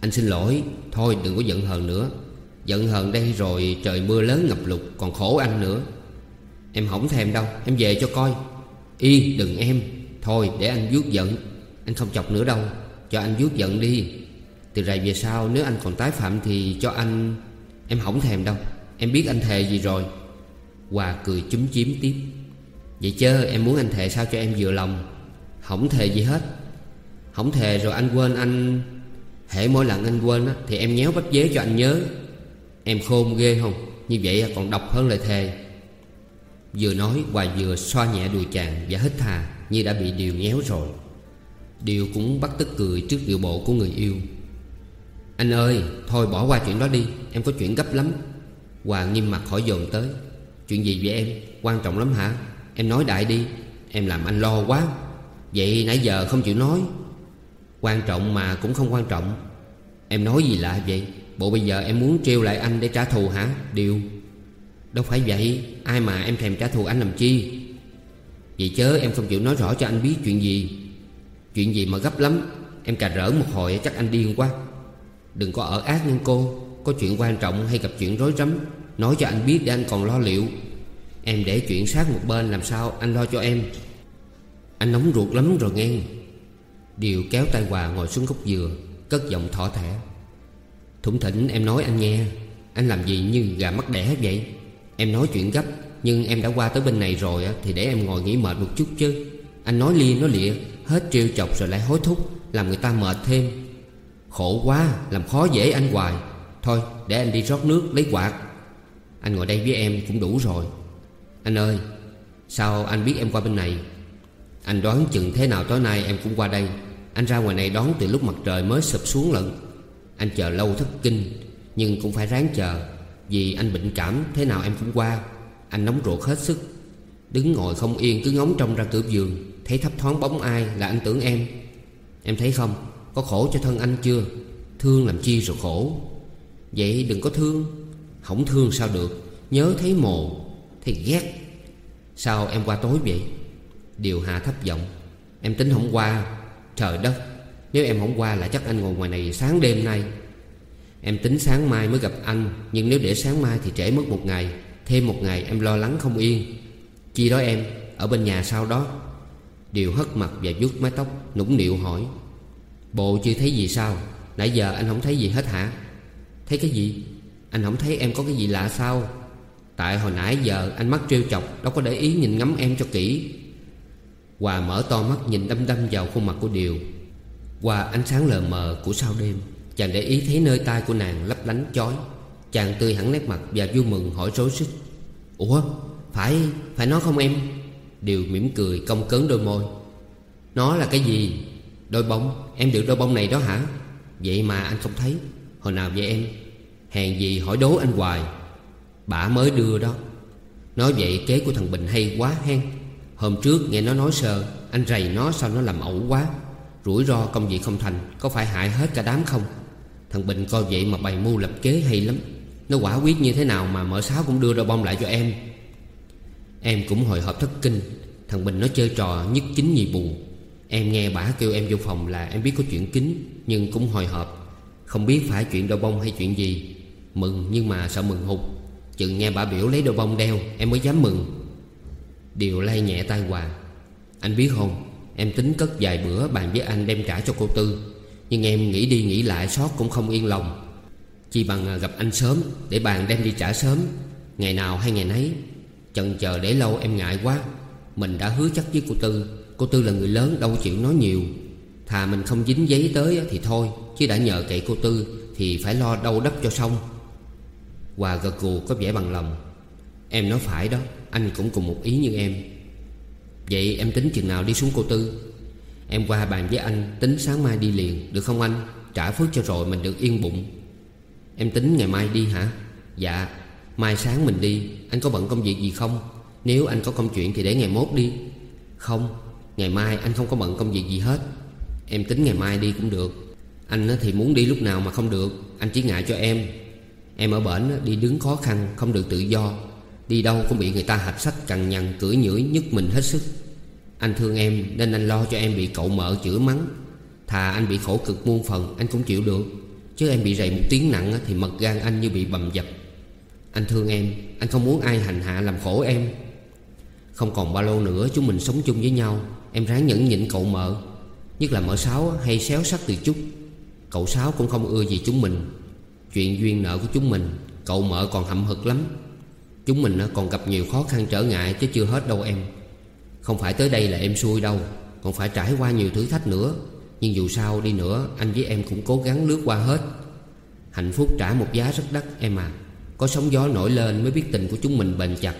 Anh xin lỗi. Thôi, đừng có giận hờn nữa. Giận hờn đây rồi trời mưa lớn ngập lụt, Còn khổ anh nữa. Em không thèm đâu, Em về cho coi. Yên đừng em. Thôi, để anh vuốt giận. Anh không chọc nữa đâu. Cho anh vuốt giận đi. Từ rày về sau, nếu anh còn tái phạm thì cho anh Em không thèm đâu. Em biết anh thề gì rồi. Hòa cười chúm chím tiếp. Vậy chớ, em muốn anh thề sao cho em vừa lòng. Không thề gì hết. Không thề rồi anh quên anh Hễ mỗi lần anh quên á, Thì em nhéo bắp dế cho anh nhớ. Em khôn ghê không? Như vậy còn độc hơn lời thề. Vừa nói Hoài vừa xoa nhẹ đùi chàng Và hít thà như đã bị Điều nhéo rồi. Điều cũng bắt tức cười trước điệu bộ của người yêu. Anh ơi Thôi bỏ qua chuyện đó đi Em có chuyện gấp lắm. Hòa nghiêm mặt hỏi dồn tới. Chuyện gì vậy em? Quan trọng lắm hả? Em nói đại đi Em làm anh lo quá. Vậy nãy giờ không chịu nói. Quan trọng mà cũng không quan trọng. Em nói gì lạ vậy? Bộ bây giờ em muốn trêu lại anh để trả thù hả? Điều. Đâu phải vậy. Ai mà em thèm trả thù anh làm chi? Vậy chớ, em không chịu nói rõ cho anh biết chuyện gì. Chuyện gì mà gấp lắm. Em cà rỡ một hồi, chắc anh điên quá. Đừng có ở ác nhân cô. Có chuyện quan trọng hay gặp chuyện rối rắm, Nói cho anh biết để anh còn lo liệu. Em để chuyện sát một bên, làm sao anh lo cho em? Anh nóng ruột lắm rồi nghe. Điều kéo tay Hòa ngồi xuống gốc dừa, Cất giọng thỏ thẻ. Thủng thỉnh em nói anh nghe, Anh làm gì như gà mắc đẻ vậy? Em nói chuyện gấp, Nhưng em đã qua tới bên này rồi Thì để em ngồi nghỉ mệt một chút chứ. Anh nói lia, nói lịa, Hết trêu chọc rồi lại hối thúc, Làm người ta mệt thêm. Khổ quá, Làm khó dễ anh hoài. Thôi, để anh đi rót nước, lấy quạt. Anh ngồi đây với em cũng đủ rồi. Anh ơi, Sao anh biết em qua bên này? Anh đoán chừng thế nào tối nay em cũng qua đây. Anh ra ngoài này đón từ lúc mặt trời mới sụp xuống lận. Anh chờ lâu thất kinh, Nhưng cũng phải ráng chờ, Vì anh bệnh cảm thế nào em cũng qua. Anh nóng ruột hết sức. Đứng ngồi không yên cứ ngóng trông ra cửa giường, Thấy thấp thoáng bóng ai là anh tưởng em. Em thấy không, Có khổ cho thân anh chưa? Thương làm chi rồi khổ. Vậy đừng có thương, Không thương sao được. Nhớ thấy mồ, Thấy ghét. Sao em qua tối vậy? Điều hạ thấp giọng. Em tính không qua Trời đất, Nếu em không qua là chắc anh ngồi ngoài này sáng đêm nay. Em tính sáng mai mới gặp anh, Nhưng nếu để sáng mai thì trễ mất một ngày. Thêm một ngày em lo lắng không yên. Chi đó em, Ở bên nhà sau đó. Điều hất mặt và vuốt mái tóc, Nũng nịu hỏi. Bộ chưa thấy gì sao? Nãy giờ anh không thấy gì hết hả? Thấy cái gì? Anh không thấy em có cái gì lạ sao? Tại hồi nãy giờ anh mắt trêu chọc, Đâu có để ý nhìn ngắm em cho kỹ. Hòa mở to mắt nhìn đâm đâm vào khuôn mặt của Điều. Qua ánh sáng lờ mờ của sao đêm, Chàng để ý thấy nơi tai của nàng lấp lánh chói. Chàng tươi hẳn nét mặt và vui mừng hỏi rối rít, Ủa, phải phải nó không em? Điều mỉm cười cong cớn đôi môi. Nó là cái gì? Đôi bông Em được đôi bông này đó hả? Vậy mà anh không thấy. Hồi nào vậy em? Hèn gì hỏi đố anh hoài. Bà mới đưa đó. Nói vậy kế của thằng Bình hay quá hen. Hôm trước nghe nó nói sơ, Anh rầy nó sao nó làm ẩu quá. Rủi ro công việc không thành, Có phải hại hết cả đám không? Thằng Bình coi vậy mà bày mưu lập kế hay lắm. Nó quả quyết như thế nào mà mở sáo cũng đưa ra bông lại cho em? Em cũng hồi hộp thất kinh. Thằng Bình nó chơi trò nhất chính nhì bù. Em nghe bà kêu em vô phòng là em biết có chuyện kính Nhưng cũng hồi hộp. Không biết phải chuyện đôi bông hay chuyện gì. Mừng nhưng mà sợ mừng hụt. Chừng nghe bà biểu lấy đôi bông đeo, Em mới dám mừng. Điều lay nhẹ tay Hoàng Anh biết không, Em tính cất vài bữa bàn với anh đem trả cho cô Tư. Nhưng em nghĩ đi nghĩ lại sót cũng không yên lòng. Chỉ bằng à, gặp anh sớm, Để bàn đem đi trả sớm. Ngày nào hay ngày nấy, Chần chờ để lâu em ngại quá. Mình đã hứa chắc với cô Tư Cô Tư là người lớn đâu chịu nói nhiều. Thà mình không dính giấy tới thì thôi, Chứ đã nhờ kệ cô Tư Thì phải lo đâu đắp cho xong. Hòa gật gù có vẻ bằng lòng. Em nói phải đó, Anh cũng cùng một ý như em. Vậy em tính chừng nào đi xuống cô Tư? Em qua bàn với anh, Tính sáng mai đi liền, Được không anh? Trả phước cho rồi mình được yên bụng. Em tính ngày mai đi hả? Dạ Mai sáng mình đi. Anh có bận công việc gì không? Nếu anh có công chuyện thì để ngày mốt đi. Không, Ngày mai anh không có bận công việc gì hết. Em tính ngày mai đi cũng được. Anh thì muốn đi lúc nào mà không được. Anh chỉ ngại cho em. Em ở bển đi đứng khó khăn, Không được tự do. Đi đâu cũng bị người ta hạch sách cằn nhằn, Cưỡi nhửi, nhức mình hết sức. Anh thương em, nên anh lo cho em bị cậu mợ chửi mắng. Thà anh bị khổ cực muôn phần, Anh cũng chịu được. Chứ em bị rầy một tiếng nặng Thì mật gan anh như bị bầm dập. Anh thương em, Anh không muốn ai hành hạ làm khổ em. Không còn bao lâu nữa, chúng mình sống chung với nhau. Em ráng nhẫn nhịn cậu mợ. Nhất là mợ Sáu hay xéo sắc từ chút. Cậu Sáu cũng không ưa gì chúng mình. Chuyện duyên nợ của chúng mình, Cậu mợ còn hậm hực lắm. Chúng mình còn gặp nhiều khó khăn trở ngại Chứ chưa hết đâu em. Không phải tới đây là em xui đâu, Còn phải trải qua nhiều thử thách nữa. Nhưng dù sao đi nữa, Anh với em cũng cố gắng lướt qua hết. Hạnh phúc trả một giá rất đắt em à. Có sóng gió nổi lên mới biết tình của chúng mình bền chặt.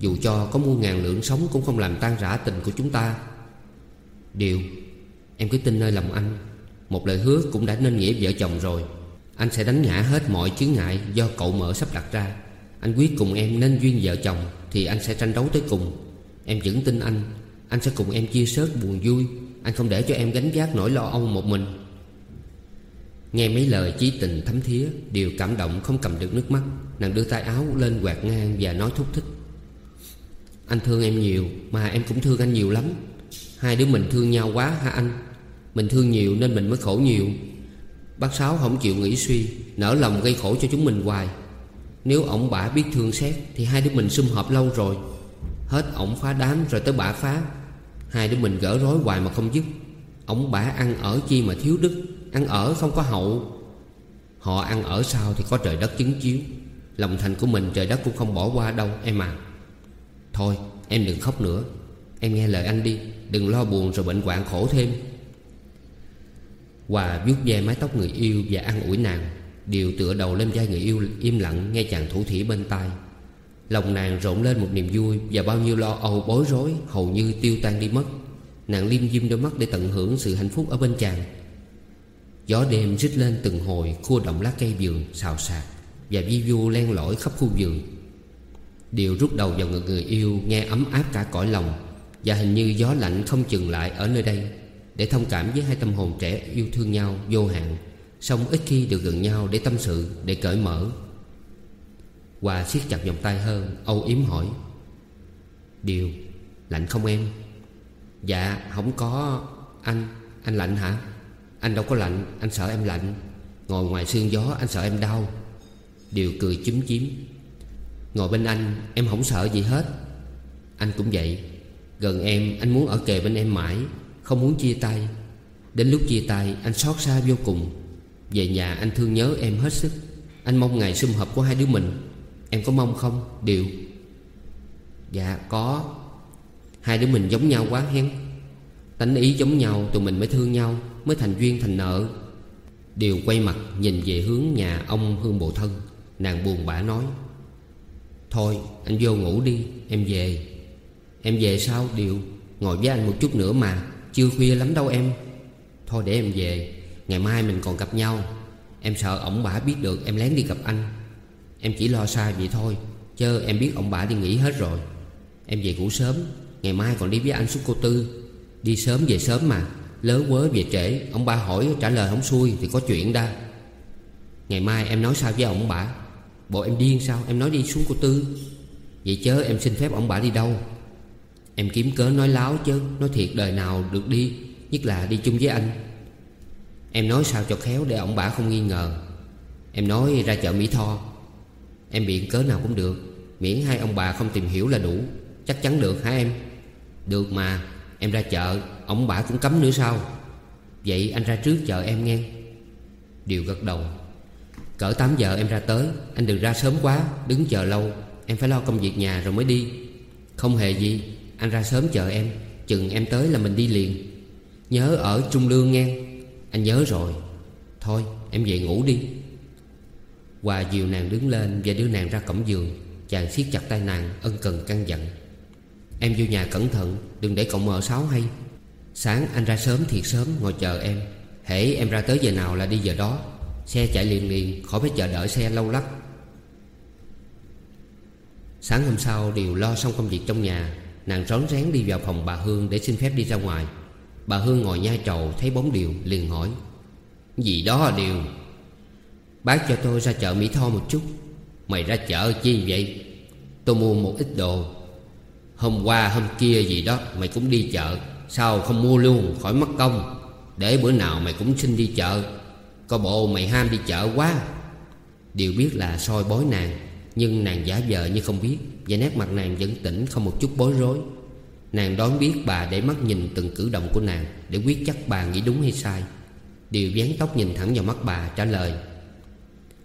Dù cho có muôn ngàn lượng sống Cũng không làm tan rã tình của chúng ta. Điều, Em cứ tin nơi lòng anh. Một lời hứa cũng đã nên nghĩa vợ chồng rồi. Anh sẽ đánh ngã hết mọi chướng ngại Do cậu mở sắp đặt ra. Anh quyết cùng em nên duyên vợ chồng Thì anh sẽ tranh đấu tới cùng. Em vững tin anh. Anh sẽ cùng em chia sớt buồn vui. Anh không để cho em gánh vác nỗi lo âu một mình. Nghe mấy lời chí tình thấm thía đều cảm động không cầm được nước mắt, Nàng đưa tay áo lên quạt ngang Và nói thúc thích. Anh thương em nhiều, Mà em cũng thương anh nhiều lắm. Hai đứa mình thương nhau quá ha anh? Mình thương nhiều nên mình mới khổ nhiều. Bác Sáu không chịu nghĩ suy, Nở lòng gây khổ cho chúng mình hoài. Nếu ổng bả biết thương xét, Thì hai đứa mình sum họp lâu rồi. Hết ổng phá đám rồi tới bả phá. Hai đứa mình gỡ rối hoài mà không dứt. Ổng bả ăn ở chi mà thiếu đức, Ăn ở không có hậu. Họ ăn ở sao thì có trời đất chứng chiếu. Lòng thành của mình trời đất cũng không bỏ qua đâu, em à. Thôi, em đừng khóc nữa. Em nghe lời anh đi, Đừng lo buồn rồi bệnh hoạn khổ thêm. Hòa vuốt ve mái tóc người yêu Và ăn ủi nàng. Điều tựa đầu lên vai người yêu im lặng, Nghe chàng thủ thỉ bên tai. Lòng nàng rộn lên một niềm vui Và bao nhiêu lo âu bối rối Hầu như tiêu tan đi mất. Nàng liêm diêm đôi mắt để tận hưởng sự hạnh phúc ở bên chàng. Gió đêm rít lên từng hồi, Khua động lá cây vườn, xào xạc Và vi vu len lỏi khắp khu vườn. Điều rút đầu vào người người yêu Nghe ấm áp cả cõi lòng và hình như gió lạnh không chừng lại ở nơi đây Để thông cảm với hai tâm hồn trẻ yêu thương nhau, vô hạn song ít khi được gần nhau để tâm sự, Để cởi mở. Hòa siết chặt vòng tay hơn, Âu yếm hỏi, Điều Lạnh không em? Dạ không có, Anh Anh lạnh hả? Anh đâu có lạnh, Anh sợ em lạnh. Ngồi ngoài sương gió, anh sợ em đau. Điều cười chúm chím. Ngồi bên anh, em không sợ gì hết. Anh cũng vậy. Gần em, anh muốn ở kề bên em mãi, Không muốn chia tay. Đến lúc chia tay, anh xót xa vô cùng. Về nhà anh thương nhớ em hết sức. Anh mong ngày sum họp của hai đứa mình. Em có mong không? Điều Dạ có. Hai đứa mình giống nhau quá hen Tánh ý giống nhau, tụi mình mới thương nhau, Mới thành duyên, thành nợ. Điều quay mặt nhìn về hướng nhà ông Hương Bộ Thân. Nàng buồn bã nói. Thôi, anh vô ngủ đi, Em về. Em về sao? Điều Ngồi với anh một chút nữa mà, Chưa khuya lắm đâu em. Thôi để em về. Ngày mai mình còn gặp nhau. Em sợ ổng bả biết được em lén đi gặp anh. Em chỉ lo sai vậy thôi, Chớ em biết ông bả đi nghỉ hết rồi. Em về ngủ sớm, Ngày mai còn đi với anh xuống cô Tư. Đi sớm về sớm mà, Lớ quớ về trễ. Ông ba hỏi, trả lời không xuôi Thì có chuyện đa Ngày mai em nói sao với ông bà? Bộ em điên sao? Em nói đi xuống cô Tư. Vậy chớ em xin phép ông bà đi đâu. Em kiếm cớ nói láo chứ, Nói thiệt đời nào được đi, Nhất là đi chung với anh. Em nói sao cho khéo để ông bà không nghi ngờ. Em nói ra chợ Mỹ Tho. Em biện cớ nào cũng được. Miễn hai ông bà không tìm hiểu là đủ. Chắc chắn được hả em? Được mà, Em ra chợ, Ông bà cũng cấm nữa sao? Vậy anh ra trước chợ em nghe. Điều gật đầu. Cỡ 8 giờ em ra tới. Anh đừng ra sớm quá, Đứng chờ lâu. Em phải lo công việc nhà rồi mới đi. Không hề gì, Anh ra sớm chờ em. Chừng em tới là mình đi liền. Nhớ ở Trung Lương nghe. Anh nhớ rồi. Thôi, em về ngủ đi. Hòa dìu nàng đứng lên Và đưa nàng ra cổng giường, Chàng siết chặt tay nàng, ân cần căn dặn. Em vô nhà cẩn thận, Đừng để cậu mờ sáo hay. Sáng anh ra sớm thiệt sớm, ngồi chờ em. Hễ em ra tới giờ nào là đi giờ đó. Xe chạy liền liền, khỏi phải chờ đợi xe lâu lắc Sáng hôm sau đều lo xong công việc trong nhà, Nàng rón rén đi vào phòng bà Hương để xin phép đi ra ngoài. Bà Hương ngồi nhai trầu thấy bóng Điều, liền hỏi, Gì đó Điều? Bác cho tôi ra chợ Mỹ Tho một chút. Mày ra chợ chi vậy? Tôi mua một ít đồ. Hôm qua, hôm kia gì đó, Mày cũng đi chợ. Sao không mua luôn? Khỏi mất công. Để bữa nào mày cũng xin đi chợ. Có bộ mày ham đi chợ quá. Điều biết là soi bói nàng, Nhưng nàng giả vờ như không biết, Và nét mặt nàng vẫn tỉnh không một chút bối rối. Nàng đoán biết bà để mắt nhìn từng cử động của nàng Để quyết chắc bà nghĩ đúng hay sai. Điều dán tóc nhìn thẳng vào mắt bà trả lời,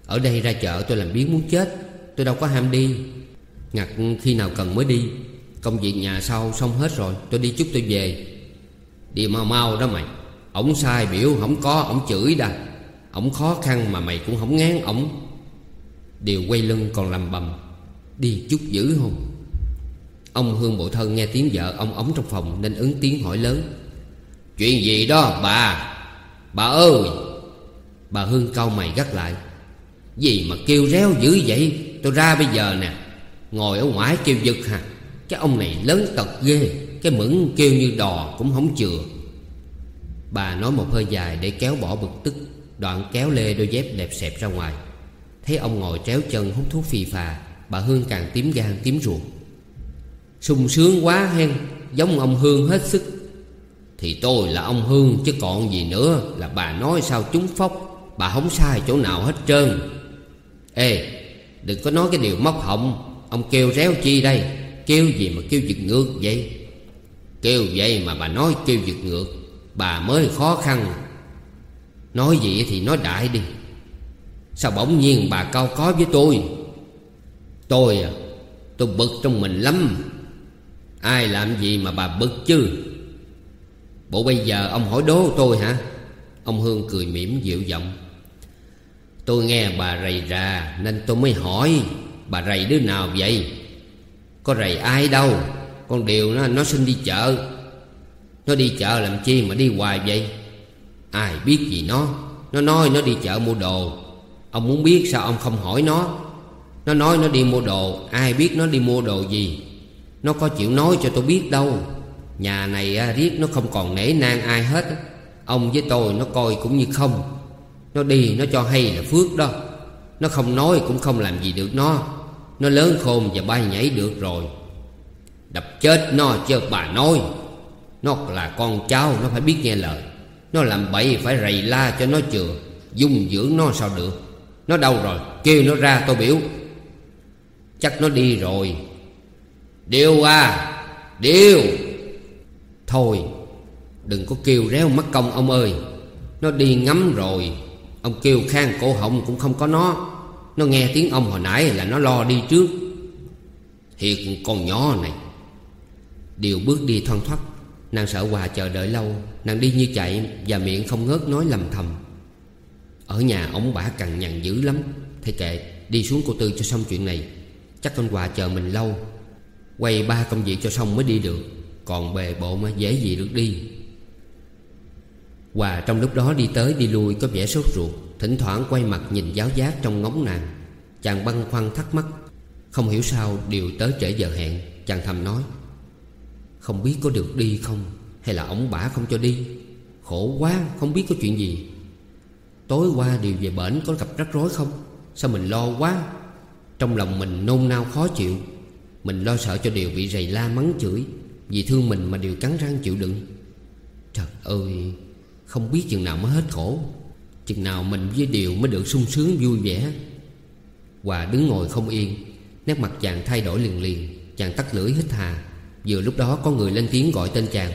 Ở đây ra chợ tôi làm biến muốn chết, Tôi đâu có ham đi. Ngặt khi nào cần mới đi. Công việc nhà sau xong hết rồi, Tôi đi chút tôi về. Đi mau mau đó mày. Ổng sai biểu không có, ổng chửi đà Ổng khó khăn mà mày cũng không ngán ổng. Điều quay lưng còn làm bầm, Đi chút dữ không? Ông Hương Bộ Thân nghe tiếng vợ ông ống trong phòng Nên ứng tiếng hỏi lớn. Chuyện gì đó, bà? Bà ơi! Bà Hương cau mày gắt lại. Gì mà kêu réo dữ vậy? Tôi ra bây giờ nè. Ngồi ở ngoài kêu giật hả? Cái ông này lớn tật ghê, Cái mẫn kêu như đò cũng không chừa. Bà nói một hơi dài để kéo bỏ bực tức, Đoạn kéo lê đôi dép đẹp xẹp ra ngoài. Thấy ông ngồi tréo chân hút thuốc phì phà Bà Hương càng tím gan tím ruột sung sướng quá hen, Giống ông Hương hết sức. Thì tôi là ông Hương, chứ còn gì nữa Là bà nói sao chúng phóc, Bà không sai chỗ nào hết trơn. Ê, Đừng có nói cái điều móc họng, Ông kêu réo chi đây, Kêu gì mà kêu giật ngược vậy? Kêu vậy mà bà nói kêu giật ngược, Bà mới khó khăn. Nói gì thì nói đại đi. Sao bỗng nhiên bà cao có với tôi? Tôi à Tôi bực trong mình lắm. Ai làm gì mà bà bực chứ? Bộ bây giờ ông hỏi đố tôi hả? Ông Hương cười mỉm dịu giọng. Tôi nghe bà rầy ra Nên tôi mới hỏi, Bà rầy đứa nào vậy? Có rầy ai đâu, Con điều nó nó xin đi chợ. Nó đi chợ làm chi mà đi hoài vậy? Ai biết gì nó? Nó nói nó đi chợ mua đồ. Ông muốn biết sao ông không hỏi nó? Nó nói nó đi mua đồ, Ai biết nó đi mua đồ gì? Nó có chịu nói cho tôi biết đâu. Nhà này riết nó không còn nể nang ai hết Ông với tôi nó coi cũng như không. Nó đi nó cho hay là phước đó. Nó không nói cũng không làm gì được nó. Nó lớn khôn và bay nhảy được rồi. Đập chết nó chứ bà nói. Nó là con cháu, nó phải biết nghe lời. Nó làm bậy phải rầy la cho nó chừa. Dung dưỡng nó sao được? Nó đâu rồi? Kêu nó ra tôi biểu. Chắc nó đi rồi. Điều à Điều. Thôi, Đừng có kêu réo mất công ông ơi. Nó đi ngắm rồi. Ông kêu khang cổ họng cũng không có nó. Nó nghe tiếng ông hồi nãy là nó lo đi trước. Thiệt con nhỏ này. Điều bước đi thoăn thoắt. Nàng sợ Hòa chờ đợi lâu. Nàng đi như chạy Và miệng không ngớt nói lầm thầm. Ở nhà ông bả cằn nhằn dữ lắm. Thầy kệ, đi xuống cô Tư cho xong chuyện này. Chắc con Hòa chờ mình lâu. Quay ba công việc cho xong mới đi được, Còn bề bộ mà dễ gì được đi. Hòa trong lúc đó đi tới đi lui có vẻ sốt ruột, Thỉnh thoảng quay mặt nhìn giáo giác trong ngóng nàng. Chàng băn khoăn thắc mắc, Không hiểu sao điều tới trễ giờ hẹn, Chàng thầm nói, Không biết có được đi không? Hay là ổng bả không cho đi? Khổ quá, không biết có chuyện gì. Tối qua điều về bển có gặp rắc rối không? Sao mình lo quá? Trong lòng mình nôn nao khó chịu. Mình lo sợ cho điều bị rầy la mắng chửi Vì thương mình mà điều cắn răng chịu đựng. Trời ơi Không biết chừng nào mới hết khổ. Chừng nào mình với điều mới được sung sướng vui vẻ. Hòa đứng ngồi không yên Nét mặt chàng thay đổi liền liền Chàng tắt lưỡi hít hà. Vừa lúc đó có người lên tiếng gọi tên chàng.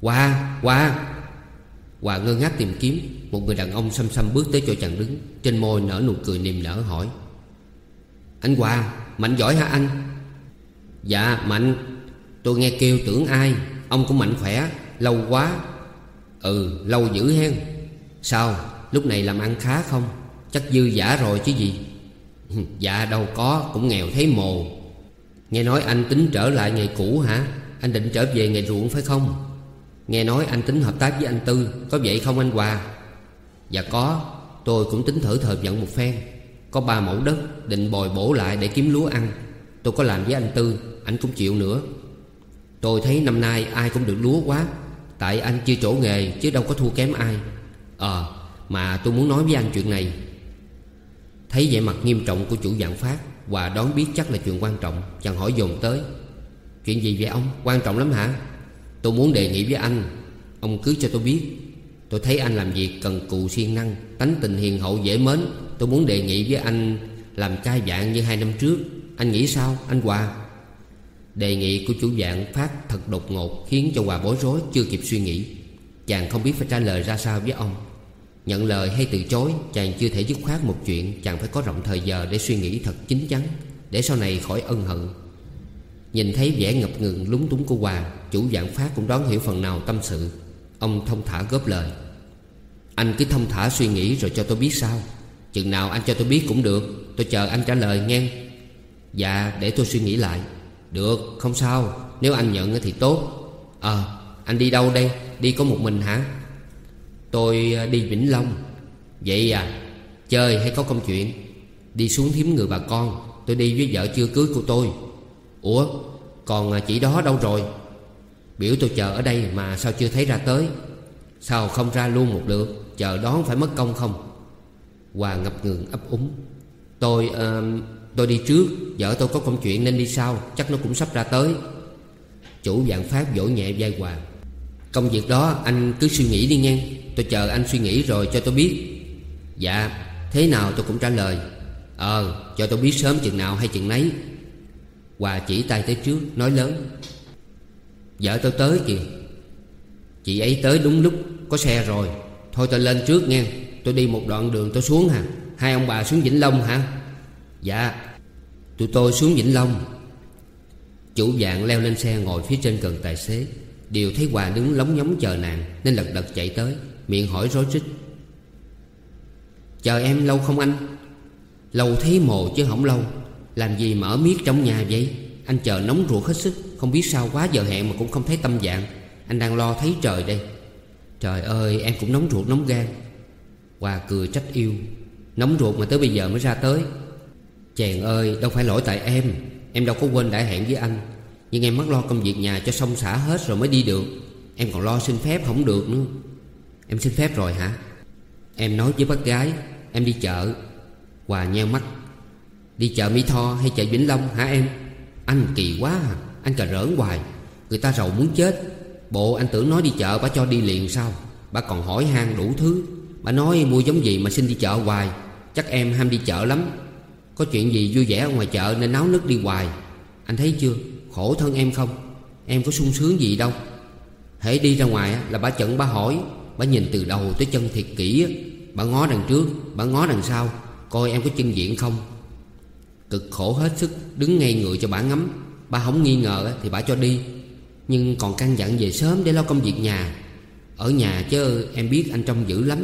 Hòa, Hòa. Hòa ngơ ngác tìm kiếm Một người đàn ông xăm xăm bước tới chỗ chàng đứng Trên môi nở nụ cười niềm nở hỏi. Anh Hòa, Mạnh giỏi hả anh? Dạ Mạnh. Tôi nghe kêu tưởng ai. Ông cũng mạnh khỏe, Lâu quá. Ừ lâu dữ hen. Sao? Lúc này làm ăn khá không? Chắc dư giả rồi chứ gì? Dạ đâu có, Cũng nghèo thấy mồ. Nghe nói anh tính trở lại nghề cũ hả? Anh định trở về nghề ruộng phải không? Nghe nói anh tính hợp tác với anh Tư, Có vậy không anh Hòa? Dạ có, Tôi cũng tính thử thời vận một phen. Có ba mẫu đất, Định bồi bổ lại để kiếm lúa ăn. Tôi có làm với anh Tư, Anh cũng chịu nữa. Tôi thấy năm nay ai cũng được lúa quá, Tại anh chưa chỗ nghề chứ đâu có thua kém ai. Ờ mà tôi muốn nói với anh chuyện này. Thấy vẻ mặt nghiêm trọng của chủ dạng phát Hòa đoán biết chắc là chuyện quan trọng Chàng hỏi dồn tới. Chuyện gì vậy ông? Quan trọng lắm hả? Tôi muốn đề nghị với anh. Ông cứ cho tôi biết. Tôi thấy anh làm việc cần cù siêng năng, Tánh tình hiền hậu dễ mến. Tôi muốn đề nghị với anh Làm cai dạng như hai năm trước. Anh nghĩ sao, anh Hòa? Đề nghị của chủ dạng phát thật đột ngột Khiến cho Hòa bối rối, chưa kịp suy nghĩ. Chàng không biết phải trả lời ra sao với ông. Nhận lời hay từ chối, Chàng chưa thể dứt khoát một chuyện. Chàng phải có rộng thời giờ để suy nghĩ thật chín chắn, Để sau này khỏi ân hận. Nhìn thấy vẻ ngập ngừng lúng túng của Hòa, Chủ dạng phát cũng đoán hiểu phần nào tâm sự. Ông thông thả góp lời. Anh cứ thông thả suy nghĩ rồi cho tôi biết sao. Chừng nào anh cho tôi biết cũng được, Tôi chờ anh trả lời nghe. Dạ để tôi suy nghĩ lại. Được không sao. Nếu anh nhận thì tốt. Ờ anh đi đâu đây? Đi có một mình hả? Tôi ờ, đi Vĩnh Long. Vậy à? Chơi hay có công chuyện? Đi xuống thiếm người bà con. Tôi đi với vợ chưa cưới của tôi. Ủa còn ờ, chị chỉ đó đâu rồi? Biểu tôi chờ ở đây mà sao chưa thấy ra tới. Sao không ra luôn một lượt? Chờ đón phải mất công không? Hòa ngập ngừng ấp úng. Tôi uh, tôi đi trước, Vợ tôi có công chuyện nên đi sau, Chắc nó cũng sắp ra tới. Chủ dạng phát vỗ nhẹ vai Hòa Công việc đó anh cứ suy nghĩ đi nghe. Tôi chờ anh suy nghĩ rồi cho tôi biết. Dạ Thế nào tôi cũng trả lời. Ờ cho tôi biết sớm chừng nào hay chừng nấy. Hòa chỉ tay tới trước, Nói lớn. Vợ tôi tới kìa. Chị ấy tới đúng lúc, Có xe rồi. Thôi tôi lên trước nghe. Tôi đi một đoạn đường tôi xuống hả? Hai ông bà xuống Vĩnh Long hả? Dạ. Tụi tôi xuống Vĩnh Long. Chủ dạng leo lên xe ngồi phía trên cần tài xế. Điều thấy Hòa đứng lóng nhóng chờ nàng, Nên lật đật chạy tới, Miệng hỏi rối rít. Chờ em lâu không anh? Lâu thấy mồ chứ không lâu. Làm gì mở miết trong nhà vậy? Anh chờ nóng ruột hết sức, Không biết sao quá giờ hẹn mà cũng không thấy tâm dạng. Anh đang lo thấy trời đây. Trời ơi, em cũng nóng ruột, nóng gan. Hòa cười trách yêu. Nóng ruột mà tới bây giờ mới ra tới. Chàng ơi, đâu phải lỗi tại em. Em đâu có quên đã hẹn với anh. Nhưng em mất lo công việc nhà cho xong xả hết rồi mới đi được. Em còn lo xin phép không được nữa. Em xin phép rồi hả? Em nói với bác gái, Em đi chợ. Hòa nheo mắt. Đi chợ Mỹ Tho hay chợ Vĩnh Long hả em? Anh kỳ quá à. Anh cà rỡn hoài. Người ta rầu muốn chết. Bộ anh tưởng nói đi chợ bà cho đi liền sao? Bà còn hỏi han đủ thứ. Bà nói mua giống gì mà xin đi chợ hoài. Chắc em ham đi chợ lắm. Có chuyện gì vui vẻ ở ngoài chợ nên náo nức đi hoài. Anh thấy chưa? Khổ thân em không? Em có sung sướng gì đâu. Hễ đi ra ngoài là bà chận bà hỏi. Bà nhìn từ đầu tới chân thiệt kỹ Bà ngó đằng trước, Bà ngó đằng sau. Coi em có chân diện không? Cực khổ hết sức, Đứng ngay người cho bà ngắm. Bà không nghi ngờ thì bà cho đi. Nhưng còn căn dặn về sớm để lo công việc nhà. Ở nhà chứ, em biết anh trông dữ lắm.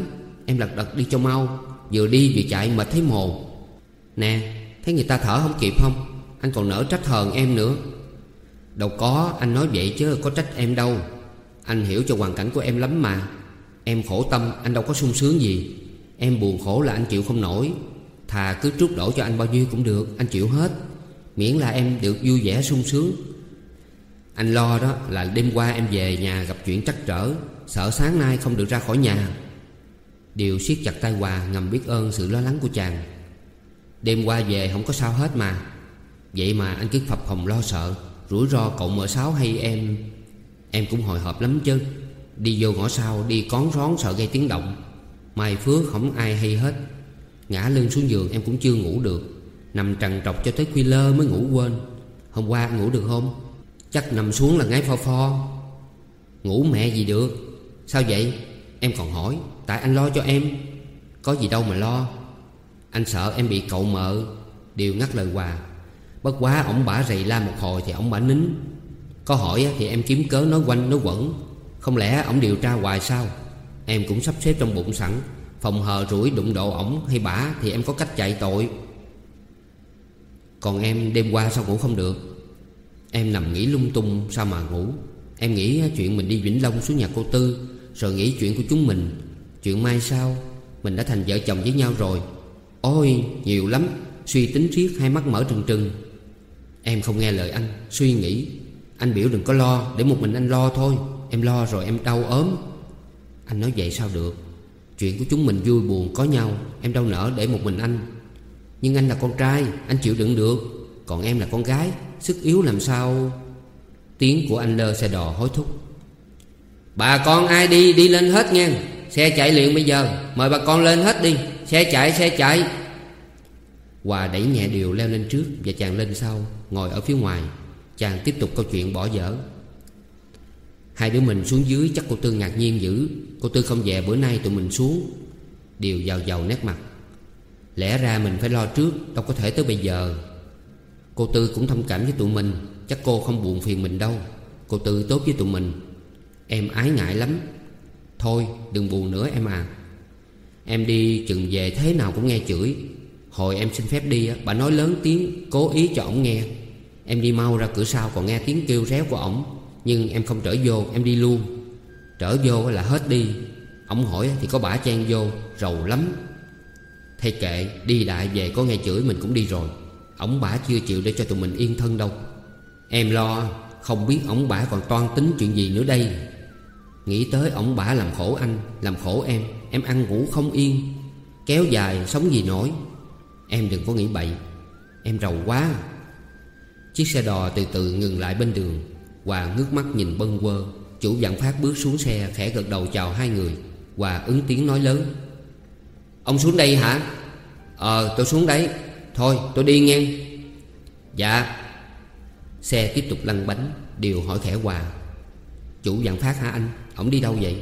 Em lật đật đi cho mau. Vừa đi vừa chạy mệt thấy mồ. Nè, thấy người ta thở không kịp không? Anh còn nỡ trách hờn em nữa. Đâu có, anh nói vậy chứ, có trách em đâu. Anh hiểu cho hoàn cảnh của em lắm mà. Em khổ tâm, anh đâu có sung sướng gì. Em buồn khổ là anh chịu không nổi. Thà cứ trút đổ cho anh bao nhiêu cũng được, Anh chịu hết. Miễn là em được vui vẻ, sung sướng. Anh lo đó, là đêm qua em về nhà gặp chuyện trắc trở. Sợ sáng nay không được ra khỏi nhà. Điều siết chặt tay Hòa ngầm biết ơn sự lo lắng của chàng. Đêm qua về không có sao hết mà. Vậy mà anh cứ phập phòng lo sợ, Rủi ro cậu mở sáu hay em Em cũng hồi hộp lắm chứ. Đi vô ngõ sau, đi cón rón sợ gây tiếng động. Mai phước không ai hay hết. Ngã lưng xuống giường em cũng chưa ngủ được. Nằm trằn trọc cho tới khuya lơ mới ngủ quên. Hôm qua anh ngủ được không? Chắc nằm xuống là ngáy pho pho. Ngủ mẹ gì được? Sao vậy? Em còn hỏi, Tại anh lo cho em. Có gì đâu mà lo. Anh sợ em bị cậu mợ. Điều ngắt lời Hòa. Bất quá ổng bả rầy la một hồi thì ổng bả nín. Có hỏi thì em kiếm cớ nói quanh, nói quẩn. Không lẽ ổng điều tra hoài sao? Em cũng sắp xếp trong bụng sẵn. Phòng hờ rủi đụng độ ổng hay bả Thì em có cách chạy tội. Còn em đêm qua sao ngủ không được? Em nằm nghĩ lung tung sao mà ngủ? Em nghĩ chuyện mình đi Vĩnh Long xuống nhà cô Tư, Rồi nghĩ chuyện của chúng mình. Chuyện mai sau, Mình đã thành vợ chồng với nhau rồi. Ôi, nhiều lắm. Suy tính riết hai mắt mở trừng trừng. Em không nghe lời anh, Suy nghĩ. Anh biểu đừng có lo, Để một mình anh lo thôi. Em lo rồi em đau ốm. Anh nói vậy sao được? Chuyện của chúng mình vui buồn có nhau, Em đâu nỡ để một mình anh. Nhưng anh là con trai, Anh chịu đựng được. Còn em là con gái, Sức yếu làm sao? Tiếng của anh lơ xe đò hối thúc. Bà con ai đi đi lên hết nghe. Xe chạy liền bây giờ, Mời bà con lên hết đi. Xe chạy xe chạy. Hòa đẩy nhẹ điều leo lên trước Và chàng lên sau, Ngồi ở phía ngoài. Chàng tiếp tục câu chuyện bỏ dở. Hai đứa mình xuống dưới, chắc cô Tư ngạc nhiên dữ. Cô Tư không về bữa nay tụi mình xuống. Điều giàu giàu nét mặt. Lẽ ra mình phải lo trước, Đâu có thể tới bây giờ. Cô Tư cũng thông cảm với tụi mình. Chắc cô không buồn phiền mình đâu. Cô Tư tốt với tụi mình. Em ái ngại lắm. Thôi, đừng buồn nữa em à. Em đi chừng về thế nào cũng nghe chửi. Hồi em xin phép đi Bà nói lớn tiếng, Cố ý cho ổng nghe. Em đi mau ra cửa sau còn nghe tiếng kêu réo của ổng, Nhưng em không trở vô, Em đi luôn. Trở vô là hết đi. Ổng hỏi thì có bả chen vô, Rầu lắm. Thay kệ, đi đại về có nghe chửi mình cũng đi rồi. Ổng bả chưa chịu để cho tụi mình yên thân đâu. Em lo Không biết ổng bả còn toan tính chuyện gì nữa đây. Nghĩ tới ổng bả làm khổ anh, Làm khổ em. Em ăn ngủ không yên, Kéo dài sống gì nổi. Em đừng có nghĩ bậy, Em rầu quá. Chiếc xe đò từ từ ngừng lại bên đường, Hòa ngước mắt nhìn bâng quơ. Chủ dạng phát bước xuống xe, khẽ gật đầu chào hai người. Hòa ứng tiếng nói lớn. Ông xuống đây hả? Ờ tôi xuống đấy. Thôi, tôi đi nghe. Dạ. Xe tiếp tục lăn bánh, Điều hỏi khẽ Hòa. Chủ dạng phát hả anh? Ông đi đâu vậy?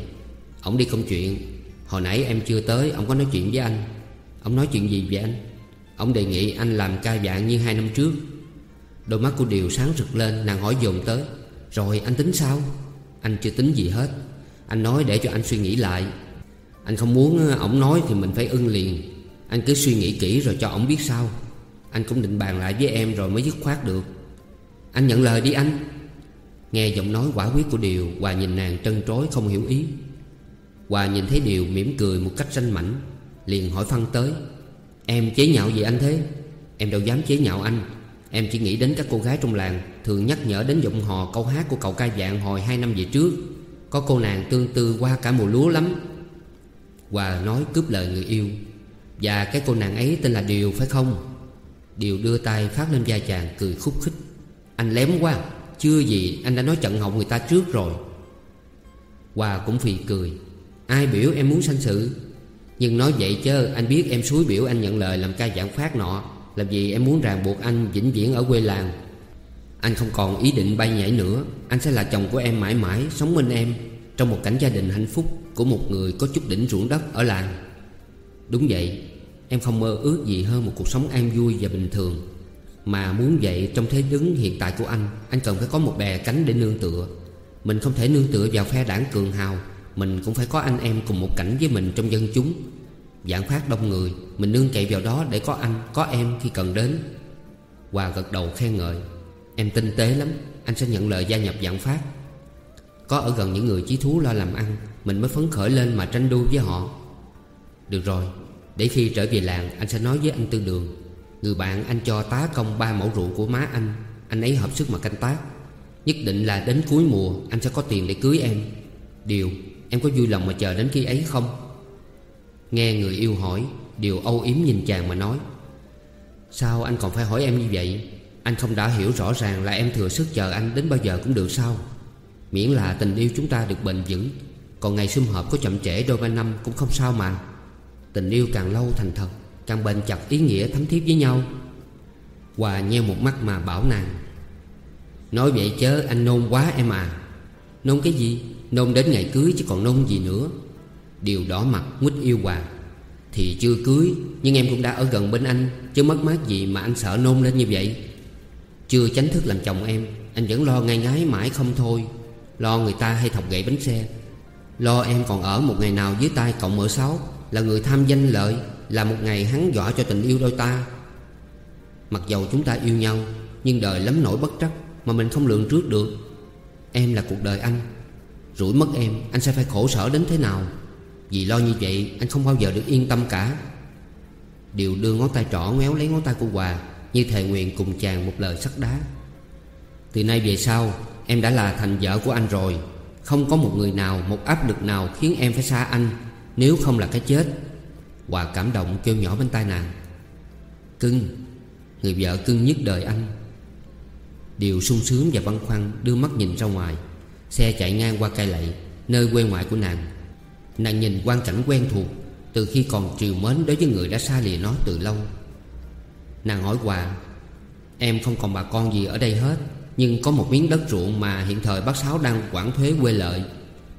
Ông đi công chuyện. Hồi nãy em chưa tới, Ông có nói chuyện với anh. Ông nói chuyện gì vậy anh? Ông đề nghị anh làm ca dạng như hai năm trước. Đôi mắt của Điều sáng rực lên, Nàng hỏi dồn tới. Rồi anh tính sao? Anh chưa tính gì hết. Anh nói để cho anh suy nghĩ lại. Anh không muốn ờ, ổng nói thì mình phải ưng liền. Anh cứ suy nghĩ kỹ rồi cho ổng biết sao. Anh cũng định bàn lại với em rồi mới dứt khoát được. Anh nhận lời đi anh. Nghe giọng nói quả quyết của Điều, Hòa nhìn nàng trân trối, không hiểu ý. Hòa nhìn thấy Điều mỉm cười một cách ranh mảnh, Liền hỏi phân tới, Em chế nhạo gì anh thế? Em đâu dám chế nhạo anh. Em chỉ nghĩ đến các cô gái trong làng Thường nhắc nhở đến giọng hò câu hát của cậu ca dạng hồi hai năm về trước. Có cô nàng tương tư qua cả mùa lúa lắm. Hòa nói cướp lời người yêu, Và cái cô nàng ấy tên là Điều phải không? Điều đưa tay phát lên vai chàng cười khúc khích, Anh lém quá, Chưa gì anh đã nói trận họng người ta trước rồi. Hòa cũng phì cười Ai biểu em muốn sanh sự? Nhưng nói vậy chứ anh biết em suối biểu anh nhận lời làm ca giảng phát nọ. Làm gì em muốn ràng buộc anh vĩnh viễn ở quê làng? Anh không còn ý định bay nhảy nữa. Anh sẽ là chồng của em mãi mãi, Sống bên em. Trong một cảnh gia đình hạnh phúc Của một người có chút đỉnh ruộng đất ở làng. Đúng vậy, Em không mơ ước gì hơn một cuộc sống an vui và bình thường. Mà muốn vậy trong thế đứng hiện tại của anh Anh cần phải có một bè cánh để nương tựa. Mình không thể nương tựa vào phe đảng cường hào. Mình cũng phải có anh em cùng một cảnh với mình trong dân chúng. Giảng phát đông người Mình nương chạy vào đó để có anh, có em khi cần đến. Hòa gật đầu khen ngợi. Em tinh tế lắm Anh sẽ nhận lời gia nhập giảng phát. Có ở gần những người chí thú lo làm ăn Mình mới phấn khởi lên mà tranh đua với họ. Được rồi Để khi trở về làng anh sẽ nói với anh Tư Đường. Người bạn anh cho tá công ba mẫu ruộng của má anh Anh ấy hợp sức mà canh tác. Nhất định là đến cuối mùa Anh sẽ có tiền để cưới em. Điều Em có vui lòng mà chờ đến khi ấy không? Nghe người yêu hỏi, Điều âu yếm nhìn chàng mà nói. Sao anh còn phải hỏi em như vậy? Anh không đã hiểu rõ ràng là em thừa sức chờ anh đến bao giờ cũng được sao? Miễn là tình yêu chúng ta được bền vững, Còn ngày sum họp có chậm trễ đôi ba năm cũng không sao mà. Tình yêu càng lâu thành thật, Càng bền chặt ý nghĩa thấm thiết với nhau. Hòa nheo một mắt mà bảo nàng, Nói vậy chớ anh nôn quá em à. Nôn cái gì? Nôn đến ngày cưới chứ còn nôn gì nữa. Điều đỏ mặt nguyết yêu Hòa Thì chưa cưới, Nhưng em cũng đã ở gần bên anh, Chứ mất mát gì mà anh sợ nôn lên như vậy. Chưa chánh thức làm chồng em, Anh vẫn lo ngay ngái mãi không thôi. Lo người ta hay thọc gậy bánh xe. Lo em còn ở một ngày nào dưới tay cộng mở sáu, Là người tham danh lợi, Là một ngày hắn dọa cho tình yêu đôi ta. Mặc dầu chúng ta yêu nhau, Nhưng đời lắm nỗi bất trắc Mà mình không lường trước được. Em là cuộc đời anh. Rủi mất em, anh sẽ phải khổ sở đến thế nào? Vì lo như vậy, anh không bao giờ được yên tâm cả. Điều đưa ngón tay trỏ ngoéo lấy ngón tay của Hòa, Như thề nguyện cùng chàng một lời sắt đá. Từ nay về sau, Em đã là thành vợ của anh rồi. Không có một người nào, Một áp lực nào khiến em phải xa anh, Nếu không là cái chết. Hòa cảm động kêu nhỏ bên tai nàng. Cưng, Người vợ cưng nhất đời anh. Điều sung sướng và băn khoăn Đưa mắt nhìn ra ngoài. Xe chạy ngang qua cây lậy Nơi quê ngoại của nàng. Nàng nhìn quan cảnh quen thuộc Từ khi còn triều mến đối với người đã xa lìa nó từ lâu. Nàng hỏi Hòa Em không còn bà con gì ở đây hết, Nhưng có một miếng đất ruộng mà hiện thời bác Sáu đang quản thuế quê lợi.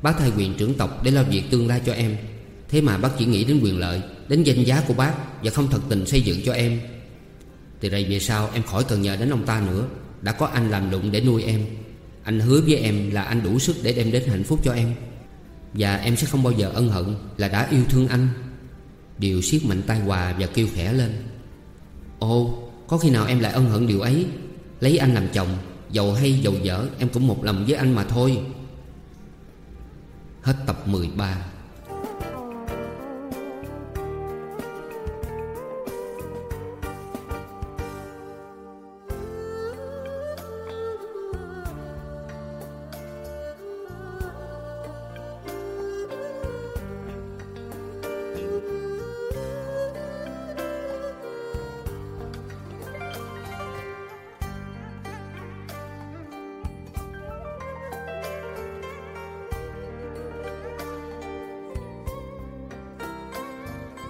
Bác thay quyền trưởng tộc để lo việc tương lai cho em. Thế mà bác chỉ nghĩ đến quyền lợi, Đến danh giá của bác Và không thật tình xây dựng cho em. Từ đây về sau, em khỏi cần nhờ đến ông ta nữa. Đã có anh làm lụng để nuôi em. Anh hứa với em là anh đủ sức để đem đến hạnh phúc cho em. Và em sẽ không bao giờ ân hận Là đã yêu thương anh. Điều siết mạnh tay Hòa và kêu khẽ lên. Ô có khi nào em lại ân hận điều ấy? Lấy anh làm chồng, Giàu hay giàu dở, em cũng một lòng với anh mà thôi. Hết tập 13